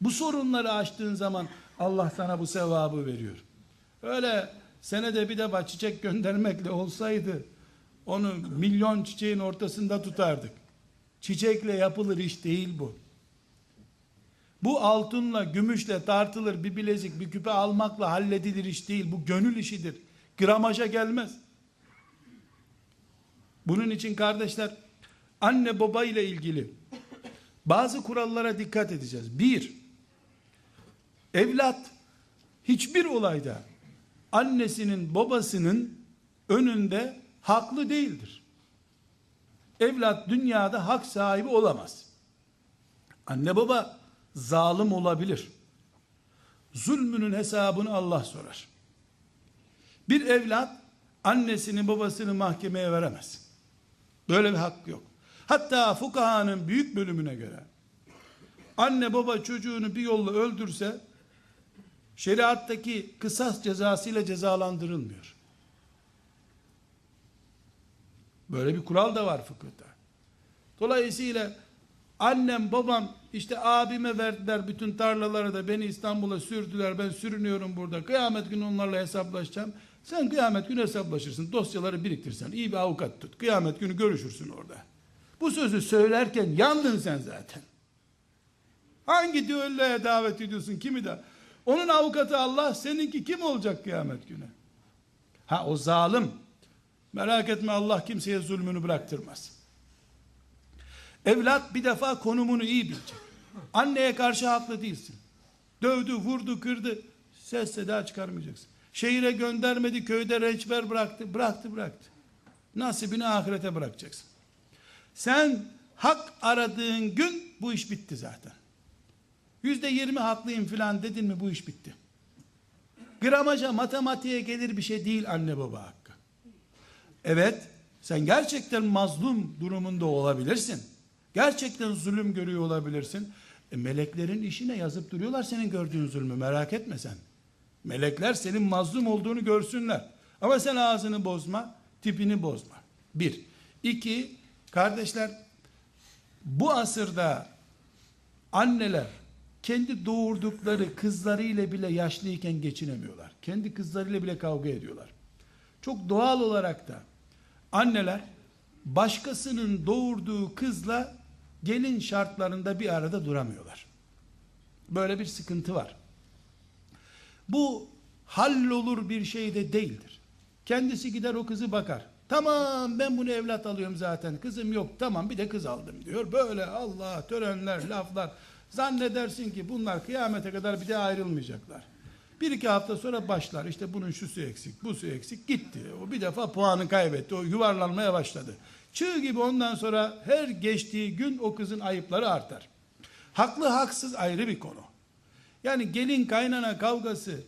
Bu sorunları aştığın zaman Allah sana bu sevabı veriyor. Öyle senede bir defa çiçek göndermekle olsaydı onu milyon çiçeğin ortasında tutardık. Çiçekle yapılır iş değil bu. Bu altınla, gümüşle tartılır bir bilezik, bir küpe almakla halledilir iş değil. Bu gönül işidir. Gramaja gelmez. Bunun için kardeşler anne baba ile ilgili bazı kurallara dikkat edeceğiz. Bir, evlat hiçbir olayda annesinin babasının önünde haklı değildir. Evlat dünyada hak sahibi olamaz. Anne baba zalim olabilir. Zulmünün hesabını Allah sorar. Bir evlat annesini babasını mahkemeye veremez. Böyle bir hak yok. Hatta fukahanın büyük bölümüne göre anne baba çocuğunu bir yolla öldürse şeriattaki kısas cezasıyla cezalandırılmıyor. Böyle bir kural da var fıkıhta. Dolayısıyla annem babam işte abime verdiler bütün tarlaları da beni İstanbul'a sürdüler ben sürünüyorum burada kıyamet günü onlarla hesaplaşacağım. Sen kıyamet günü hesaplaşırsın dosyaları biriktirsen iyi bir avukat tut kıyamet günü görüşürsün orada. Bu sözü söylerken yandın sen zaten. Hangi düelloya davet ediyorsun kimi de? Onun avukatı Allah seninki kim olacak kıyamet günü? Ha o zalim. Merak etme Allah kimseye zulmünü bıraktırmaz. Evlat bir defa konumunu iyi bilecek. Anneye karşı haklı değilsin. Dövdü, vurdu, kırdı. Ses seda çıkarmayacaksın. Şehire göndermedi, köyde rençber bıraktı. Bıraktı, bıraktı. Nasibini ahirete bırakacaksın. Sen hak aradığın gün bu iş bitti zaten. Yüzde yirmi haklıyım filan dedin mi bu iş bitti. Gramaja, matematiğe gelir bir şey değil anne baba hakkı. Evet, sen gerçekten mazlum durumunda olabilirsin. Gerçekten zulüm görüyor olabilirsin. E, meleklerin işine yazıp duruyorlar senin gördüğün zulmü merak etme sen. Melekler senin mazlum olduğunu görsünler. Ama sen ağzını bozma, tipini bozma. Bir. İki, kardeşler, bu asırda anneler kendi doğurdukları kızlarıyla bile yaşlıyken geçinemiyorlar. Kendi kızlarıyla bile kavga ediyorlar. Çok doğal olarak da anneler başkasının doğurduğu kızla gelin şartlarında bir arada duramıyorlar. Böyle bir sıkıntı var. Bu hallolur bir şey de değildir. Kendisi gider o kızı bakar. Tamam ben bunu evlat alıyorum zaten. Kızım yok tamam bir de kız aldım diyor. Böyle Allah törenler laflar. Zannedersin ki bunlar kıyamete kadar bir de ayrılmayacaklar. Bir iki hafta sonra başlar. İşte bunun şu su eksik, bu su eksik. Gitti. O bir defa puanı kaybetti. O yuvarlanmaya başladı. Çığ gibi ondan sonra her geçtiği gün o kızın ayıpları artar. Haklı haksız ayrı bir konu. Yani gelin kaynana kavgası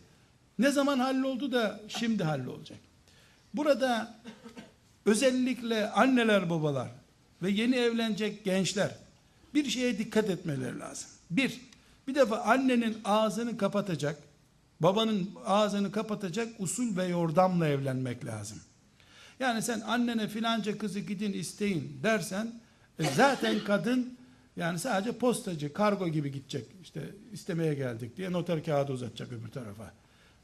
ne zaman halloldu da şimdi hallolacak. Burada özellikle anneler babalar ve yeni evlenecek gençler bir şeye dikkat etmeleri lazım. Bir, bir defa annenin ağzını kapatacak, babanın ağzını kapatacak usul ve yordamla evlenmek lazım. Yani sen annene filanca kızı gidin isteyin dersen e, zaten kadın yani sadece postacı, kargo gibi gidecek. İşte istemeye geldik diye noter kağıdı uzatacak öbür tarafa.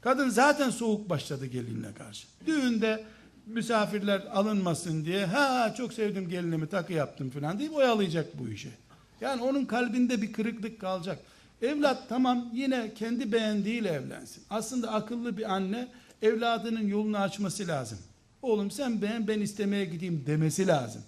Kadın zaten soğuk başladı gelinle karşı. Düğünde misafirler alınmasın diye ha çok sevdim gelinimi takı yaptım falan deyip oyalayacak bu işi. Yani onun kalbinde bir kırıklık kalacak. Evlat tamam yine kendi beğendiğiyle evlensin. Aslında akıllı bir anne evladının yolunu açması lazım. Oğlum sen beğen ben istemeye gideyim demesi lazım.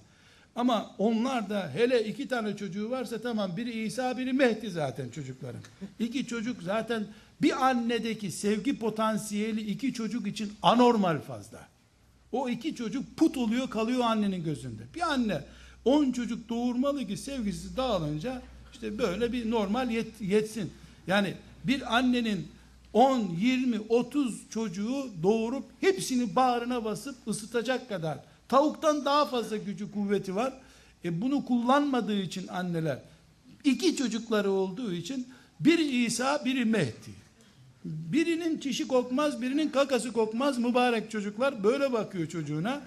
Ama onlar da hele iki tane çocuğu varsa tamam biri İsa biri Mehdi zaten çocukların. İki çocuk zaten bir annedeki sevgi potansiyeli iki çocuk için anormal fazla. O iki çocuk put oluyor kalıyor annenin gözünde. Bir anne on çocuk doğurmalı ki sevgisi dağılınca işte böyle bir normal yet, yetsin. Yani bir annenin 10, 20, 30 çocuğu doğurup hepsini bağrına basıp ısıtacak kadar tavuktan daha fazla gücü kuvveti var. E bunu kullanmadığı için anneler iki çocukları olduğu için biri İsa biri Mehdi. Birinin çişi kokmaz, birinin kakası kokmaz mübarek çocuklar böyle bakıyor çocuğuna.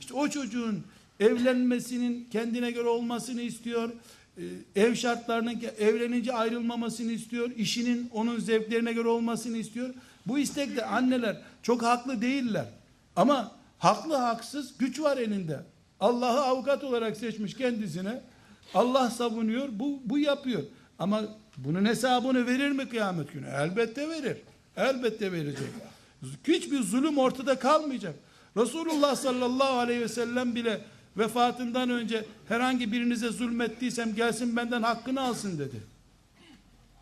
İşte o çocuğun evlenmesinin kendine göre olmasını istiyor. Ee, ev şartlarının evlenince ayrılmamasını istiyor. işinin onun zevklerine göre olmasını istiyor. Bu istekte anneler çok haklı değiller. Ama haklı haksız güç var elinde. Allah'ı avukat olarak seçmiş kendisine. Allah savunuyor, bu, bu yapıyor. Ama bunun hesabını verir mi kıyamet günü? Elbette verir. Elbette verecek. Hiçbir zulüm ortada kalmayacak. Resulullah sallallahu aleyhi ve sellem bile vefatından önce herhangi birinize zulmettiysem gelsin benden hakkını alsın dedi.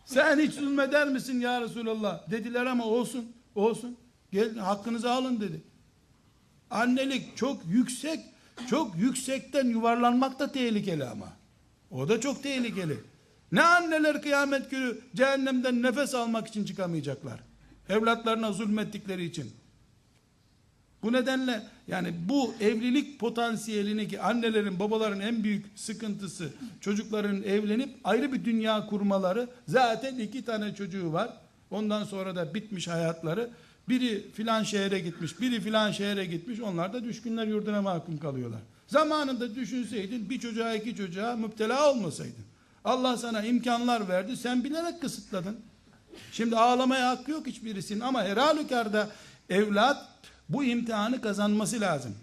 Sen hiç zulmeder misin ya Resulallah? Dediler ama olsun, olsun. Gel hakkınızı alın dedi. Annelik çok yüksek, çok yüksekten yuvarlanmak da tehlikeli ama. O da çok tehlikeli. Ne anneler kıyamet günü cehennemden nefes almak için çıkamayacaklar. Evlatlarına zulmettikleri için. Bu nedenle yani bu evlilik potansiyelini ki annelerin babaların en büyük sıkıntısı çocukların evlenip ayrı bir dünya kurmaları zaten iki tane çocuğu var. Ondan sonra da bitmiş hayatları. Biri filan şehre gitmiş, biri filan şehre gitmiş. Onlar da düşkünler yurduna mahkum kalıyorlar. Zamanında düşünseydin bir çocuğa iki çocuğa müptela olmasaydın. Allah sana imkanlar verdi. Sen bilerek kısıtladın. Şimdi ağlamaya hakkı yok hiçbirisinin ama her halükarda evlat bu imtihanı kazanması lazım.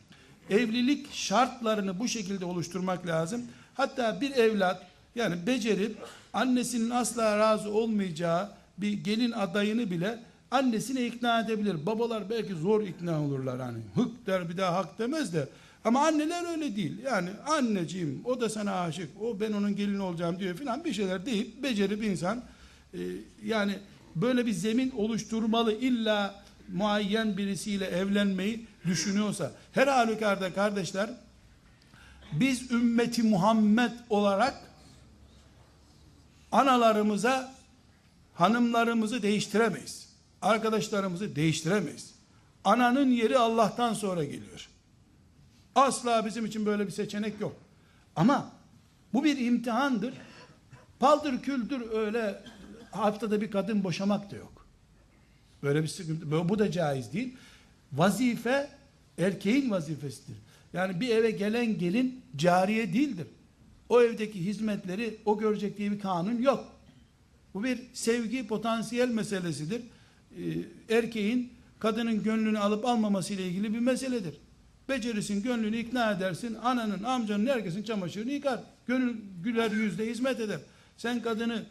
Evlilik şartlarını bu şekilde oluşturmak lazım. Hatta bir evlat yani becerip annesinin asla razı olmayacağı bir gelin adayını bile annesine ikna edebilir. Babalar belki zor ikna olurlar hani. Hık der bir daha hak demez de. Ama anneler öyle değil. Yani anneciğim o da sana aşık. O ben onun gelin olacağım diyor filan bir şeyler deyip becerip insan e, yani böyle bir zemin oluşturmalı illa muayyen birisiyle evlenmeyi düşünüyorsa her halükarda kardeşler biz ümmeti Muhammed olarak analarımıza hanımlarımızı değiştiremeyiz. Arkadaşlarımızı değiştiremeyiz. Ananın yeri Allah'tan sonra geliyor. Asla bizim için böyle bir seçenek yok. Ama bu bir imtihandır. Paldır küldür öyle haftada bir kadın boşamak da yok. Böyle bir sıkıntı. Bu da caiz değil. Vazife erkeğin vazifesidir. Yani bir eve gelen gelin cariye değildir. O evdeki hizmetleri o görecek diye bir kanun yok. Bu bir sevgi potansiyel meselesidir. Ee, erkeğin kadının gönlünü alıp almaması ile ilgili bir meseledir. Becerisin, gönlünü ikna edersin. Ananın, amcanın, herkesin çamaşırını yıkar. Gönül güler yüzle hizmet eder. Sen kadını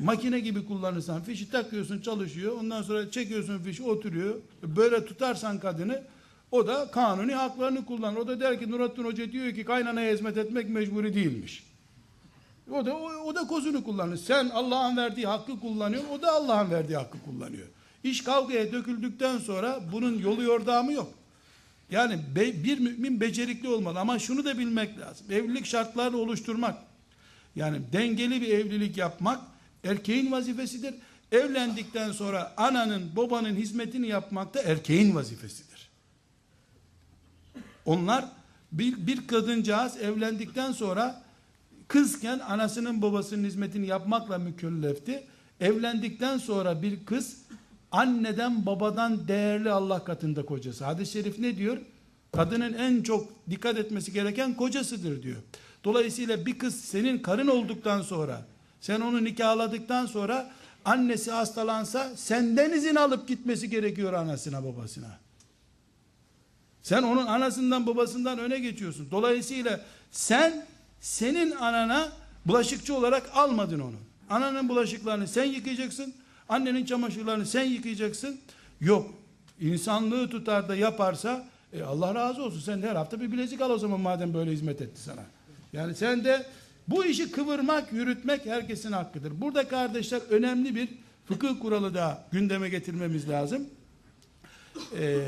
makine gibi kullanırsan fişi takıyorsun çalışıyor. Ondan sonra çekiyorsun fişi oturuyor. Böyle tutarsan kadını o da kanuni haklarını kullanır. O da der ki Nurattin Hoca diyor ki kaynanaya hizmet etmek mecburi değilmiş. O da o, o da kozunu kullanır. Sen Allah'ın verdiği hakkı kullanıyor. O da Allah'ın verdiği hakkı kullanıyor. İş kavgaya döküldükten sonra bunun yolu yordamı yok. Yani be, bir mümin becerikli olmalı ama şunu da bilmek lazım. Evlilik şartlarını oluşturmak. Yani dengeli bir evlilik yapmak erkeğin vazifesidir. Evlendikten sonra ananın, babanın hizmetini yapmak da erkeğin vazifesidir. Onlar bir, bir kadıncağız evlendikten sonra kızken anasının babasının hizmetini yapmakla mükellefti. Evlendikten sonra bir kız anneden babadan değerli Allah katında kocası. Hadis-i şerif ne diyor? Kadının en çok dikkat etmesi gereken kocasıdır diyor. Dolayısıyla bir kız senin karın olduktan sonra, sen onu nikahladıktan sonra annesi hastalansa senden izin alıp gitmesi gerekiyor anasına babasına. Sen onun anasından babasından öne geçiyorsun. Dolayısıyla sen senin anana bulaşıkçı olarak almadın onu. Ananın bulaşıklarını sen yıkayacaksın. Annenin çamaşırlarını sen yıkayacaksın. Yok. İnsanlığı tutar da yaparsa e Allah razı olsun. Sen her hafta bir bilezik al o zaman madem böyle hizmet etti sana. Yani sen de bu işi kıvırmak, yürütmek herkesin hakkıdır. Burada kardeşler önemli bir fıkıh kuralı da gündeme getirmemiz lazım. Ee,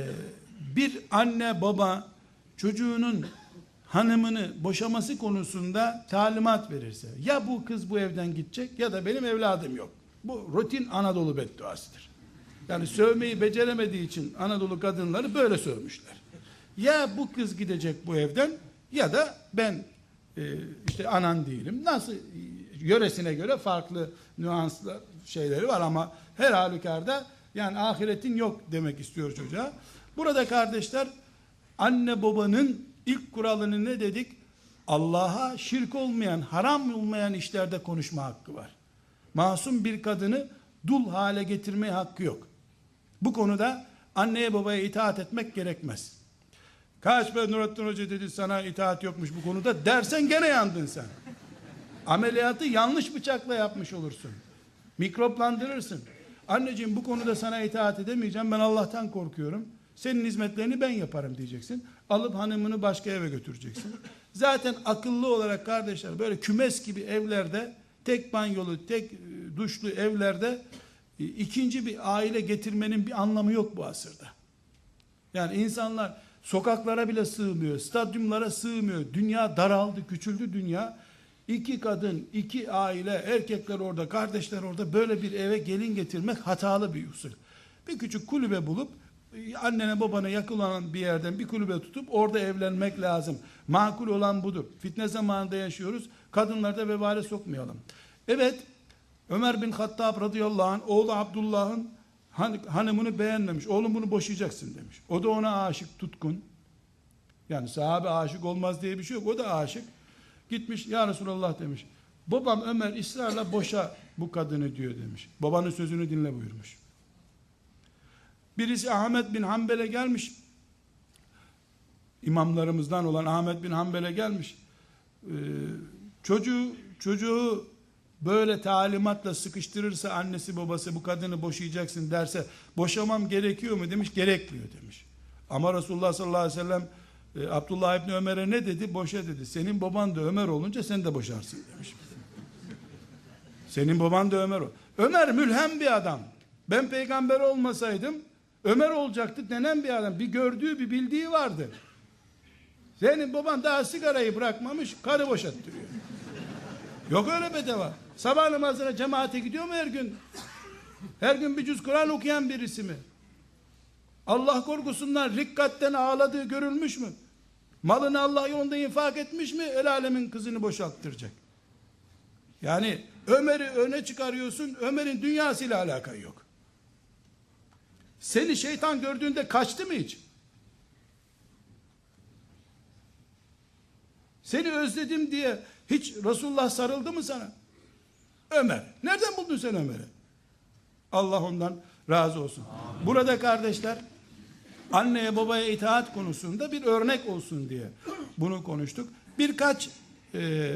bir anne baba çocuğunun hanımını boşaması konusunda talimat verirse ya bu kız bu evden gidecek ya da benim evladım yok. Bu rutin Anadolu bedduasıdır. Yani sövmeyi beceremediği için Anadolu kadınları böyle sövmüşler. Ya bu kız gidecek bu evden ya da ben işte anan değilim. Nasıl yöresine göre farklı nüanslı şeyleri var ama her halükarda yani ahiretin yok demek istiyor çocuğa. Burada kardeşler anne babanın ilk kuralını ne dedik? Allah'a şirk olmayan, haram olmayan işlerde konuşma hakkı var. Masum bir kadını dul hale getirmeye hakkı yok. Bu konuda anneye babaya itaat etmek gerekmez. Kaç be Nurattin Hoca dedi sana itaat yokmuş bu konuda dersen gene yandın sen. Ameliyatı yanlış bıçakla yapmış olursun. Mikroplandırırsın. Anneciğim bu konuda sana itaat edemeyeceğim ben Allah'tan korkuyorum. Senin hizmetlerini ben yaparım diyeceksin. Alıp hanımını başka eve götüreceksin. Zaten akıllı olarak kardeşler böyle kümes gibi evlerde tek banyolu, tek e, duşlu evlerde e, ikinci bir aile getirmenin bir anlamı yok bu asırda. Yani insanlar sokaklara bile sığmıyor, stadyumlara sığmıyor. Dünya daraldı, küçüldü dünya. İki kadın, iki aile, erkekler orada, kardeşler orada böyle bir eve gelin getirmek hatalı bir usul. Bir küçük kulübe bulup annene babana yakın olan bir yerden bir kulübe tutup orada evlenmek lazım. Makul olan budur. Fitne zamanında yaşıyoruz. Kadınları da vebale sokmayalım. Evet Ömer bin Hattab radıyallahu anh oğlu Abdullah'ın han, hanımını beğenmemiş. Oğlum bunu boşayacaksın demiş. O da ona aşık tutkun. Yani sahabe aşık olmaz diye bir şey yok. O da aşık. Gitmiş ya Resulallah demiş. Babam Ömer ısrarla boşa bu kadını diyor demiş. Babanın sözünü dinle buyurmuş. Birisi Ahmet bin Hanbel'e gelmiş. İmamlarımızdan olan Ahmet bin Hanbel'e gelmiş. Ee, çocuğu çocuğu böyle talimatla sıkıştırırsa annesi babası bu kadını boşayacaksın derse boşamam gerekiyor mu demiş gerekmiyor demiş. Ama Resulullah sallallahu aleyhi ve sellem e, Abdullah İbni Ömer'e ne dedi? Boşa dedi. Senin baban da Ömer olunca sen de boşarsın demiş. Senin baban da Ömer ol. Ömer mülhem bir adam. Ben peygamber olmasaydım Ömer olacaktı denen bir adam. Bir gördüğü bir bildiği vardı. Senin baban daha sigarayı bırakmamış karı boşattırıyor. Yok öyle bedava. Sabah namazına cemaate gidiyor mu her gün? Her gün bir cüz Kur'an okuyan birisi mi? Allah korkusundan rikkatten ağladığı görülmüş mü? Malını Allah yolunda infak etmiş mi? El alemin kızını boşalttıracak. Yani Ömer'i öne çıkarıyorsun. Ömer'in dünyasıyla alakan yok. Seni şeytan gördüğünde kaçtı mı hiç? Seni özledim diye hiç Resulullah sarıldı mı sana? Ömer. Nereden buldun sen Ömer'i? Allah ondan razı olsun. Amin. Burada kardeşler anneye babaya itaat konusunda bir örnek olsun diye bunu konuştuk. Birkaç e,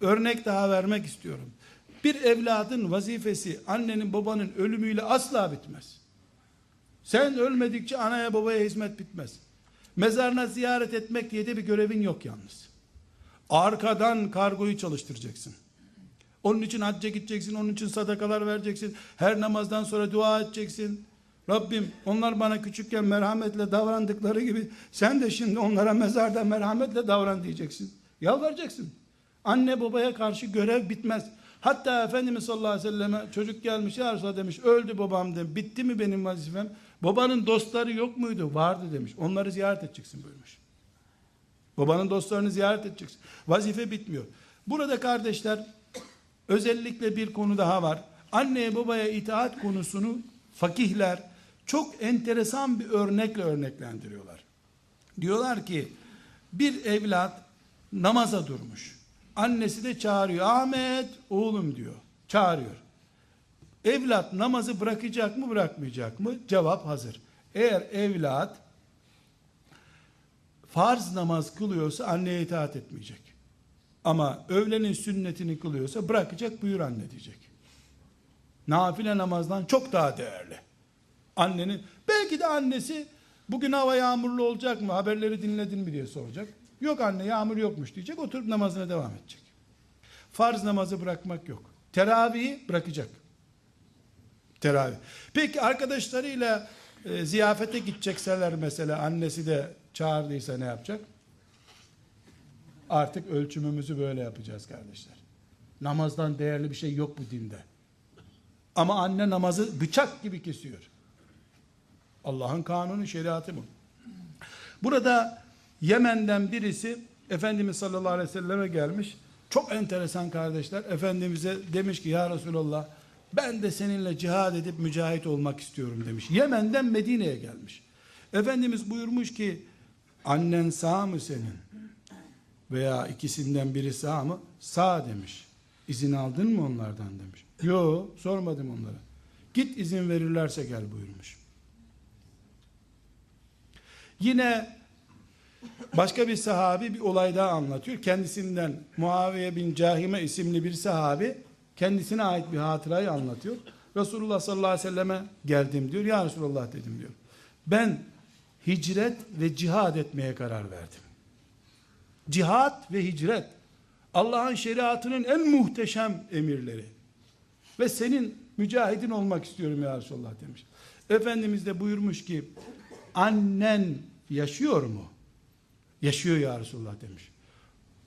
örnek daha vermek istiyorum. Bir evladın vazifesi annenin babanın ölümüyle asla bitmez. Sen ölmedikçe anaya babaya hizmet bitmez. Mezarına ziyaret etmek diye de bir görevin yok yalnız. Arkadan kargoyu çalıştıracaksın. Onun için hacca gideceksin, onun için sadakalar vereceksin. Her namazdan sonra dua edeceksin. Rabbim onlar bana küçükken merhametle davrandıkları gibi sen de şimdi onlara mezarda merhametle davran diyeceksin. Yalvaracaksın. Anne babaya karşı görev bitmez. Hatta Efendimiz sallallahu aleyhi ve selleme çocuk gelmiş ya Resulallah demiş öldü babam demiş. Bitti mi benim vazifem? Babanın dostları yok muydu? Vardı demiş. Onları ziyaret edeceksin buyurmuş. Babanın dostlarını ziyaret edeceksin. Vazife bitmiyor. Burada kardeşler özellikle bir konu daha var. Anneye babaya itaat konusunu fakihler çok enteresan bir örnekle örneklendiriyorlar. Diyorlar ki bir evlat namaza durmuş. Annesi de çağırıyor. Ahmet oğlum diyor. Çağırıyor. Evlat namazı bırakacak mı bırakmayacak mı? Cevap hazır. Eğer evlat farz namaz kılıyorsa anneye itaat etmeyecek. Ama öğlenin sünnetini kılıyorsa bırakacak buyur anne diyecek. Nafile namazdan çok daha değerli. Annenin belki de annesi bugün hava yağmurlu olacak mı haberleri dinledin mi diye soracak. Yok anne yağmur yokmuş diyecek oturup namazına devam edecek. Farz namazı bırakmak yok. Teravihi bırakacak. Teravih. Peki arkadaşlarıyla e, ziyafete gidecekseler mesela annesi de çağırdıysa ne yapacak? Artık ölçümümüzü böyle yapacağız kardeşler. Namazdan değerli bir şey yok bu dinde. Ama anne namazı bıçak gibi kesiyor. Allah'ın kanunu, şeriatı bu. Burada Yemen'den birisi Efendimiz sallallahu aleyhi ve selleme gelmiş. Çok enteresan kardeşler. Efendimiz'e demiş ki ya Resulallah ben de seninle cihad edip mücahit olmak istiyorum demiş. Yemen'den Medine'ye gelmiş. Efendimiz buyurmuş ki annen sağ mı senin? Veya ikisinden biri sağ mı? Sağ demiş. İzin aldın mı onlardan demiş. Yo sormadım onlara. Git izin verirlerse gel buyurmuş. Yine başka bir sahabi bir olay daha anlatıyor. Kendisinden Muaviye bin Cahime isimli bir sahabi kendisine ait bir hatırayı anlatıyor. Resulullah sallallahu aleyhi ve selleme geldim diyor. Ya Resulullah dedim diyor. Ben hicret ve cihad etmeye karar verdim. Cihat ve hicret Allah'ın şeriatının en muhteşem emirleri. Ve senin mücahidin olmak istiyorum ya Resulullah demiş. Efendimiz de buyurmuş ki annen yaşıyor mu? Yaşıyor ya Resulullah demiş.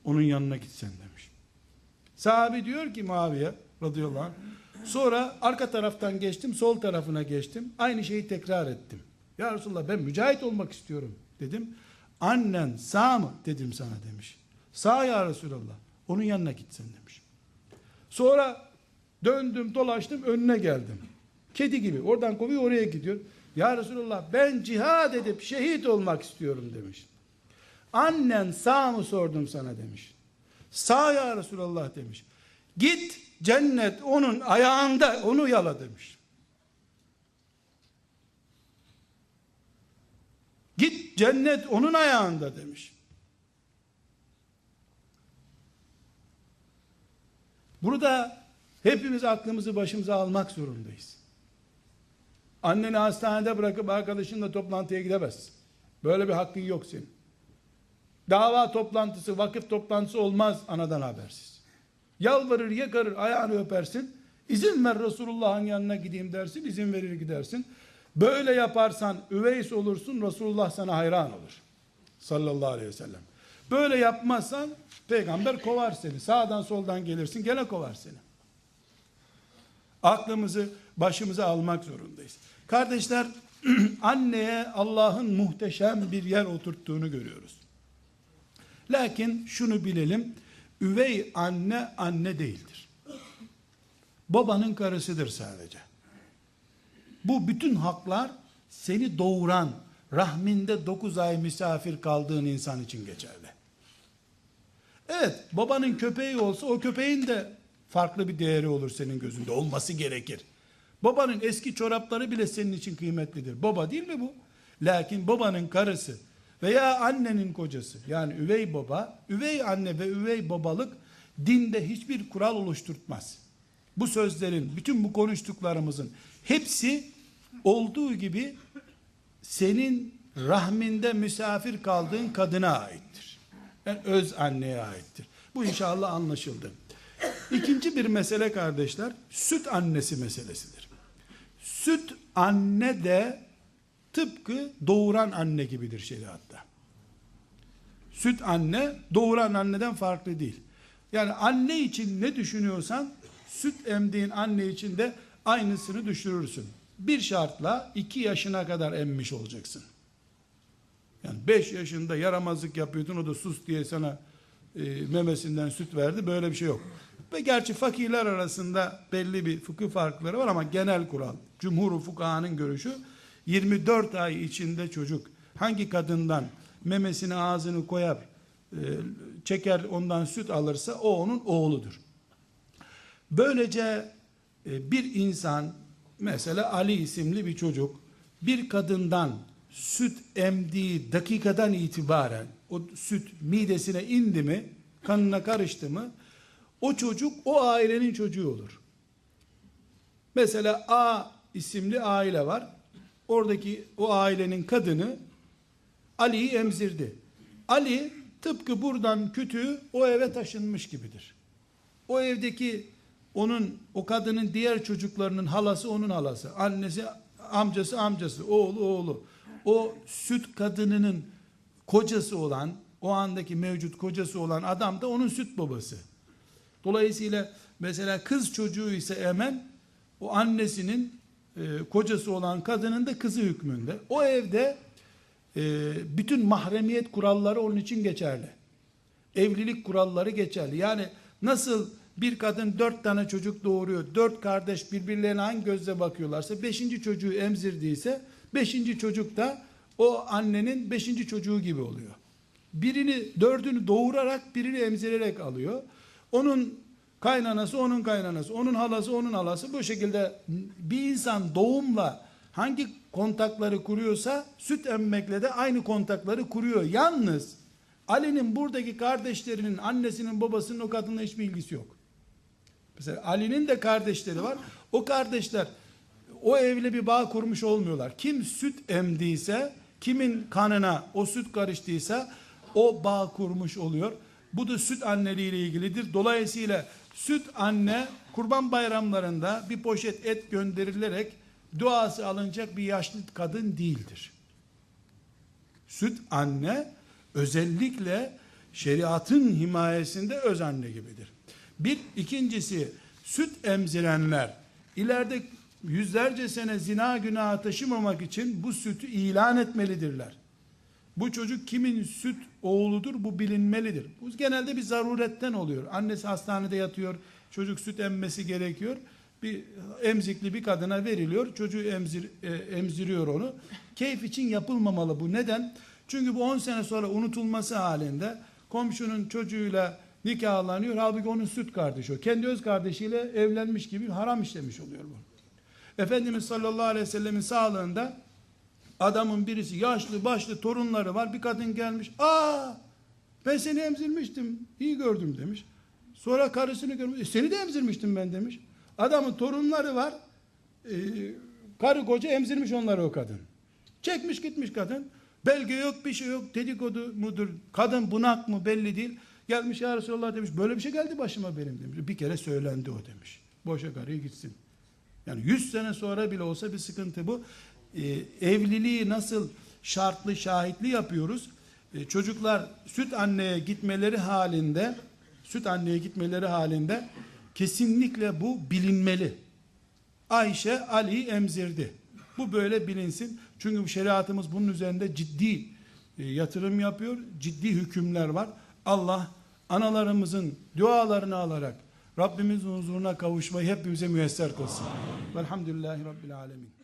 Onun yanına gitsen demiş. Sahabi diyor ki Muaviye radıyallahu anh sonra arka taraftan geçtim sol tarafına geçtim aynı şeyi tekrar ettim. Ya Resulullah ben mücahit olmak istiyorum dedim. Annen sağ mı dedim sana demiş. Sağ ya Resulallah. Onun yanına gitsen demiş. Sonra döndüm dolaştım önüne geldim. Kedi gibi oradan kovuyor oraya gidiyor. Ya Resulallah ben cihad edip şehit olmak istiyorum demiş. Annen sağ mı sordum sana demiş. Sağ ya Resulallah demiş. Git cennet onun ayağında onu yala demiş. Git cennet onun ayağında demiş. Burada hepimiz aklımızı başımıza almak zorundayız. Anneni hastanede bırakıp arkadaşınla toplantıya gidemezsin. Böyle bir hakkın yok senin. Dava toplantısı, vakıf toplantısı olmaz anadan habersiz. Yalvarır, yakarır, ayağını öpersin. İzin ver Resulullah'ın yanına gideyim dersin, izin verir gidersin. Böyle yaparsan üveys olursun, Resulullah sana hayran olur. Sallallahu aleyhi ve sellem. Böyle yapmazsan peygamber kovar seni. Sağdan soldan gelirsin gene kovar seni. Aklımızı başımıza almak zorundayız. Kardeşler anneye Allah'ın muhteşem bir yer oturttuğunu görüyoruz. Lakin şunu bilelim. Üvey anne anne değildir. Babanın karısıdır sadece. Bu bütün haklar seni doğuran, rahminde 9 ay misafir kaldığın insan için geçerli. Evet, babanın köpeği olsa o köpeğin de farklı bir değeri olur senin gözünde. Olması gerekir. Babanın eski çorapları bile senin için kıymetlidir. Baba değil mi bu? Lakin babanın karısı veya annenin kocası yani üvey baba, üvey anne ve üvey babalık dinde hiçbir kural oluşturtmaz. Bu sözlerin, bütün bu konuştuklarımızın hepsi olduğu gibi senin rahminde misafir kaldığın kadına aittir. Yani öz anneye aittir. Bu inşallah anlaşıldı. İkinci bir mesele kardeşler, süt annesi meselesidir. Süt anne de tıpkı doğuran anne gibidir şeriatta. Süt anne doğuran anneden farklı değil. Yani anne için ne düşünüyorsan süt emdiğin anne için de aynısını düşürürsün. Bir şartla iki yaşına kadar emmiş olacaksın. Yani beş yaşında yaramazlık yapıyordun o da sus diye sana e, memesinden süt verdi. Böyle bir şey yok. Ve gerçi fakirler arasında belli bir fıkıh farkları var ama genel kural. Cumhur fukahanın görüşü 24 ay içinde çocuk hangi kadından memesine ağzını koyar, e, çeker ondan süt alırsa o onun oğludur. Böylece e, bir insan mesela Ali isimli bir çocuk bir kadından süt emdiği dakikadan itibaren o süt midesine indi mi, kanına karıştı mı o çocuk o ailenin çocuğu olur. Mesela A isimli aile var. Oradaki o ailenin kadını Ali'yi emzirdi. Ali tıpkı buradan kütüğü o eve taşınmış gibidir. O evdeki onun o kadının diğer çocuklarının halası onun halası, annesi amcası amcası, oğlu oğlu. O süt kadınının kocası olan, o andaki mevcut kocası olan adam da onun süt babası. Dolayısıyla mesela kız çocuğu ise emen o annesinin e, kocası olan kadının da kızı hükmünde. O evde e, bütün mahremiyet kuralları onun için geçerli. Evlilik kuralları geçerli. Yani nasıl bir kadın dört tane çocuk doğuruyor, dört kardeş birbirlerine hangi gözle bakıyorlarsa, beşinci çocuğu emzirdiyse, beşinci çocuk da o annenin beşinci çocuğu gibi oluyor. Birini, dördünü doğurarak, birini emzirerek alıyor. Onun kaynanası, onun kaynanası, onun halası, onun halası. Bu şekilde bir insan doğumla hangi kontakları kuruyorsa, süt emmekle de aynı kontakları kuruyor. Yalnız, Ali'nin buradaki kardeşlerinin, annesinin, babasının o kadınla hiçbir ilgisi yok. Mesela Ali'nin de kardeşleri var. O kardeşler o evle bir bağ kurmuş olmuyorlar. Kim süt emdiyse, kimin kanına o süt karıştıysa o bağ kurmuş oluyor. Bu da süt anneliğiyle ilgilidir. Dolayısıyla süt anne kurban bayramlarında bir poşet et gönderilerek duası alınacak bir yaşlı kadın değildir. Süt anne özellikle şeriatın himayesinde öz anne gibidir. Bir ikincisi süt emzirenler ileride yüzlerce sene zina günahı taşımamak için bu sütü ilan etmelidirler. Bu çocuk kimin süt oğludur bu bilinmelidir. Bu genelde bir zaruretten oluyor. Annesi hastanede yatıyor, çocuk süt emmesi gerekiyor. Bir emzikli bir kadına veriliyor, çocuğu emzir, e, emziriyor onu. Keyif için yapılmamalı bu. Neden? Çünkü bu 10 sene sonra unutulması halinde komşunun çocuğuyla nikahlanıyor. Halbuki onun süt kardeşi o. Kendi öz kardeşiyle evlenmiş gibi haram işlemiş oluyor bu. Efendimiz sallallahu aleyhi ve sellemin sağlığında adamın birisi yaşlı başlı torunları var. Bir kadın gelmiş. Aa ben seni emzirmiştim. iyi gördüm demiş. Sonra karısını görmüş. E, seni de emzirmiştim ben demiş. Adamın torunları var. E, karı koca emzirmiş onları o kadın. Çekmiş gitmiş kadın. Belge yok bir şey yok. Dedikodu mudur? Kadın bunak mı belli değil. Gelmiş ya Resulallah demiş. Böyle bir şey geldi başıma benim demiş. Bir kere söylendi o demiş. Boşa karıyı gitsin. Yani 100 sene sonra bile olsa bir sıkıntı bu. Ee, evliliği nasıl şartlı şahitli yapıyoruz? Ee, çocuklar süt anneye gitmeleri halinde süt anneye gitmeleri halinde kesinlikle bu bilinmeli. Ayşe Ali'yi emzirdi. Bu böyle bilinsin. Çünkü şeriatımız bunun üzerinde ciddi e, yatırım yapıyor. Ciddi hükümler var. Allah analarımızın dualarını alarak Rabbimizin huzuruna kavuşmayı hepimize müyesser kılsın. Velhamdülillahi Rabbil Alemin.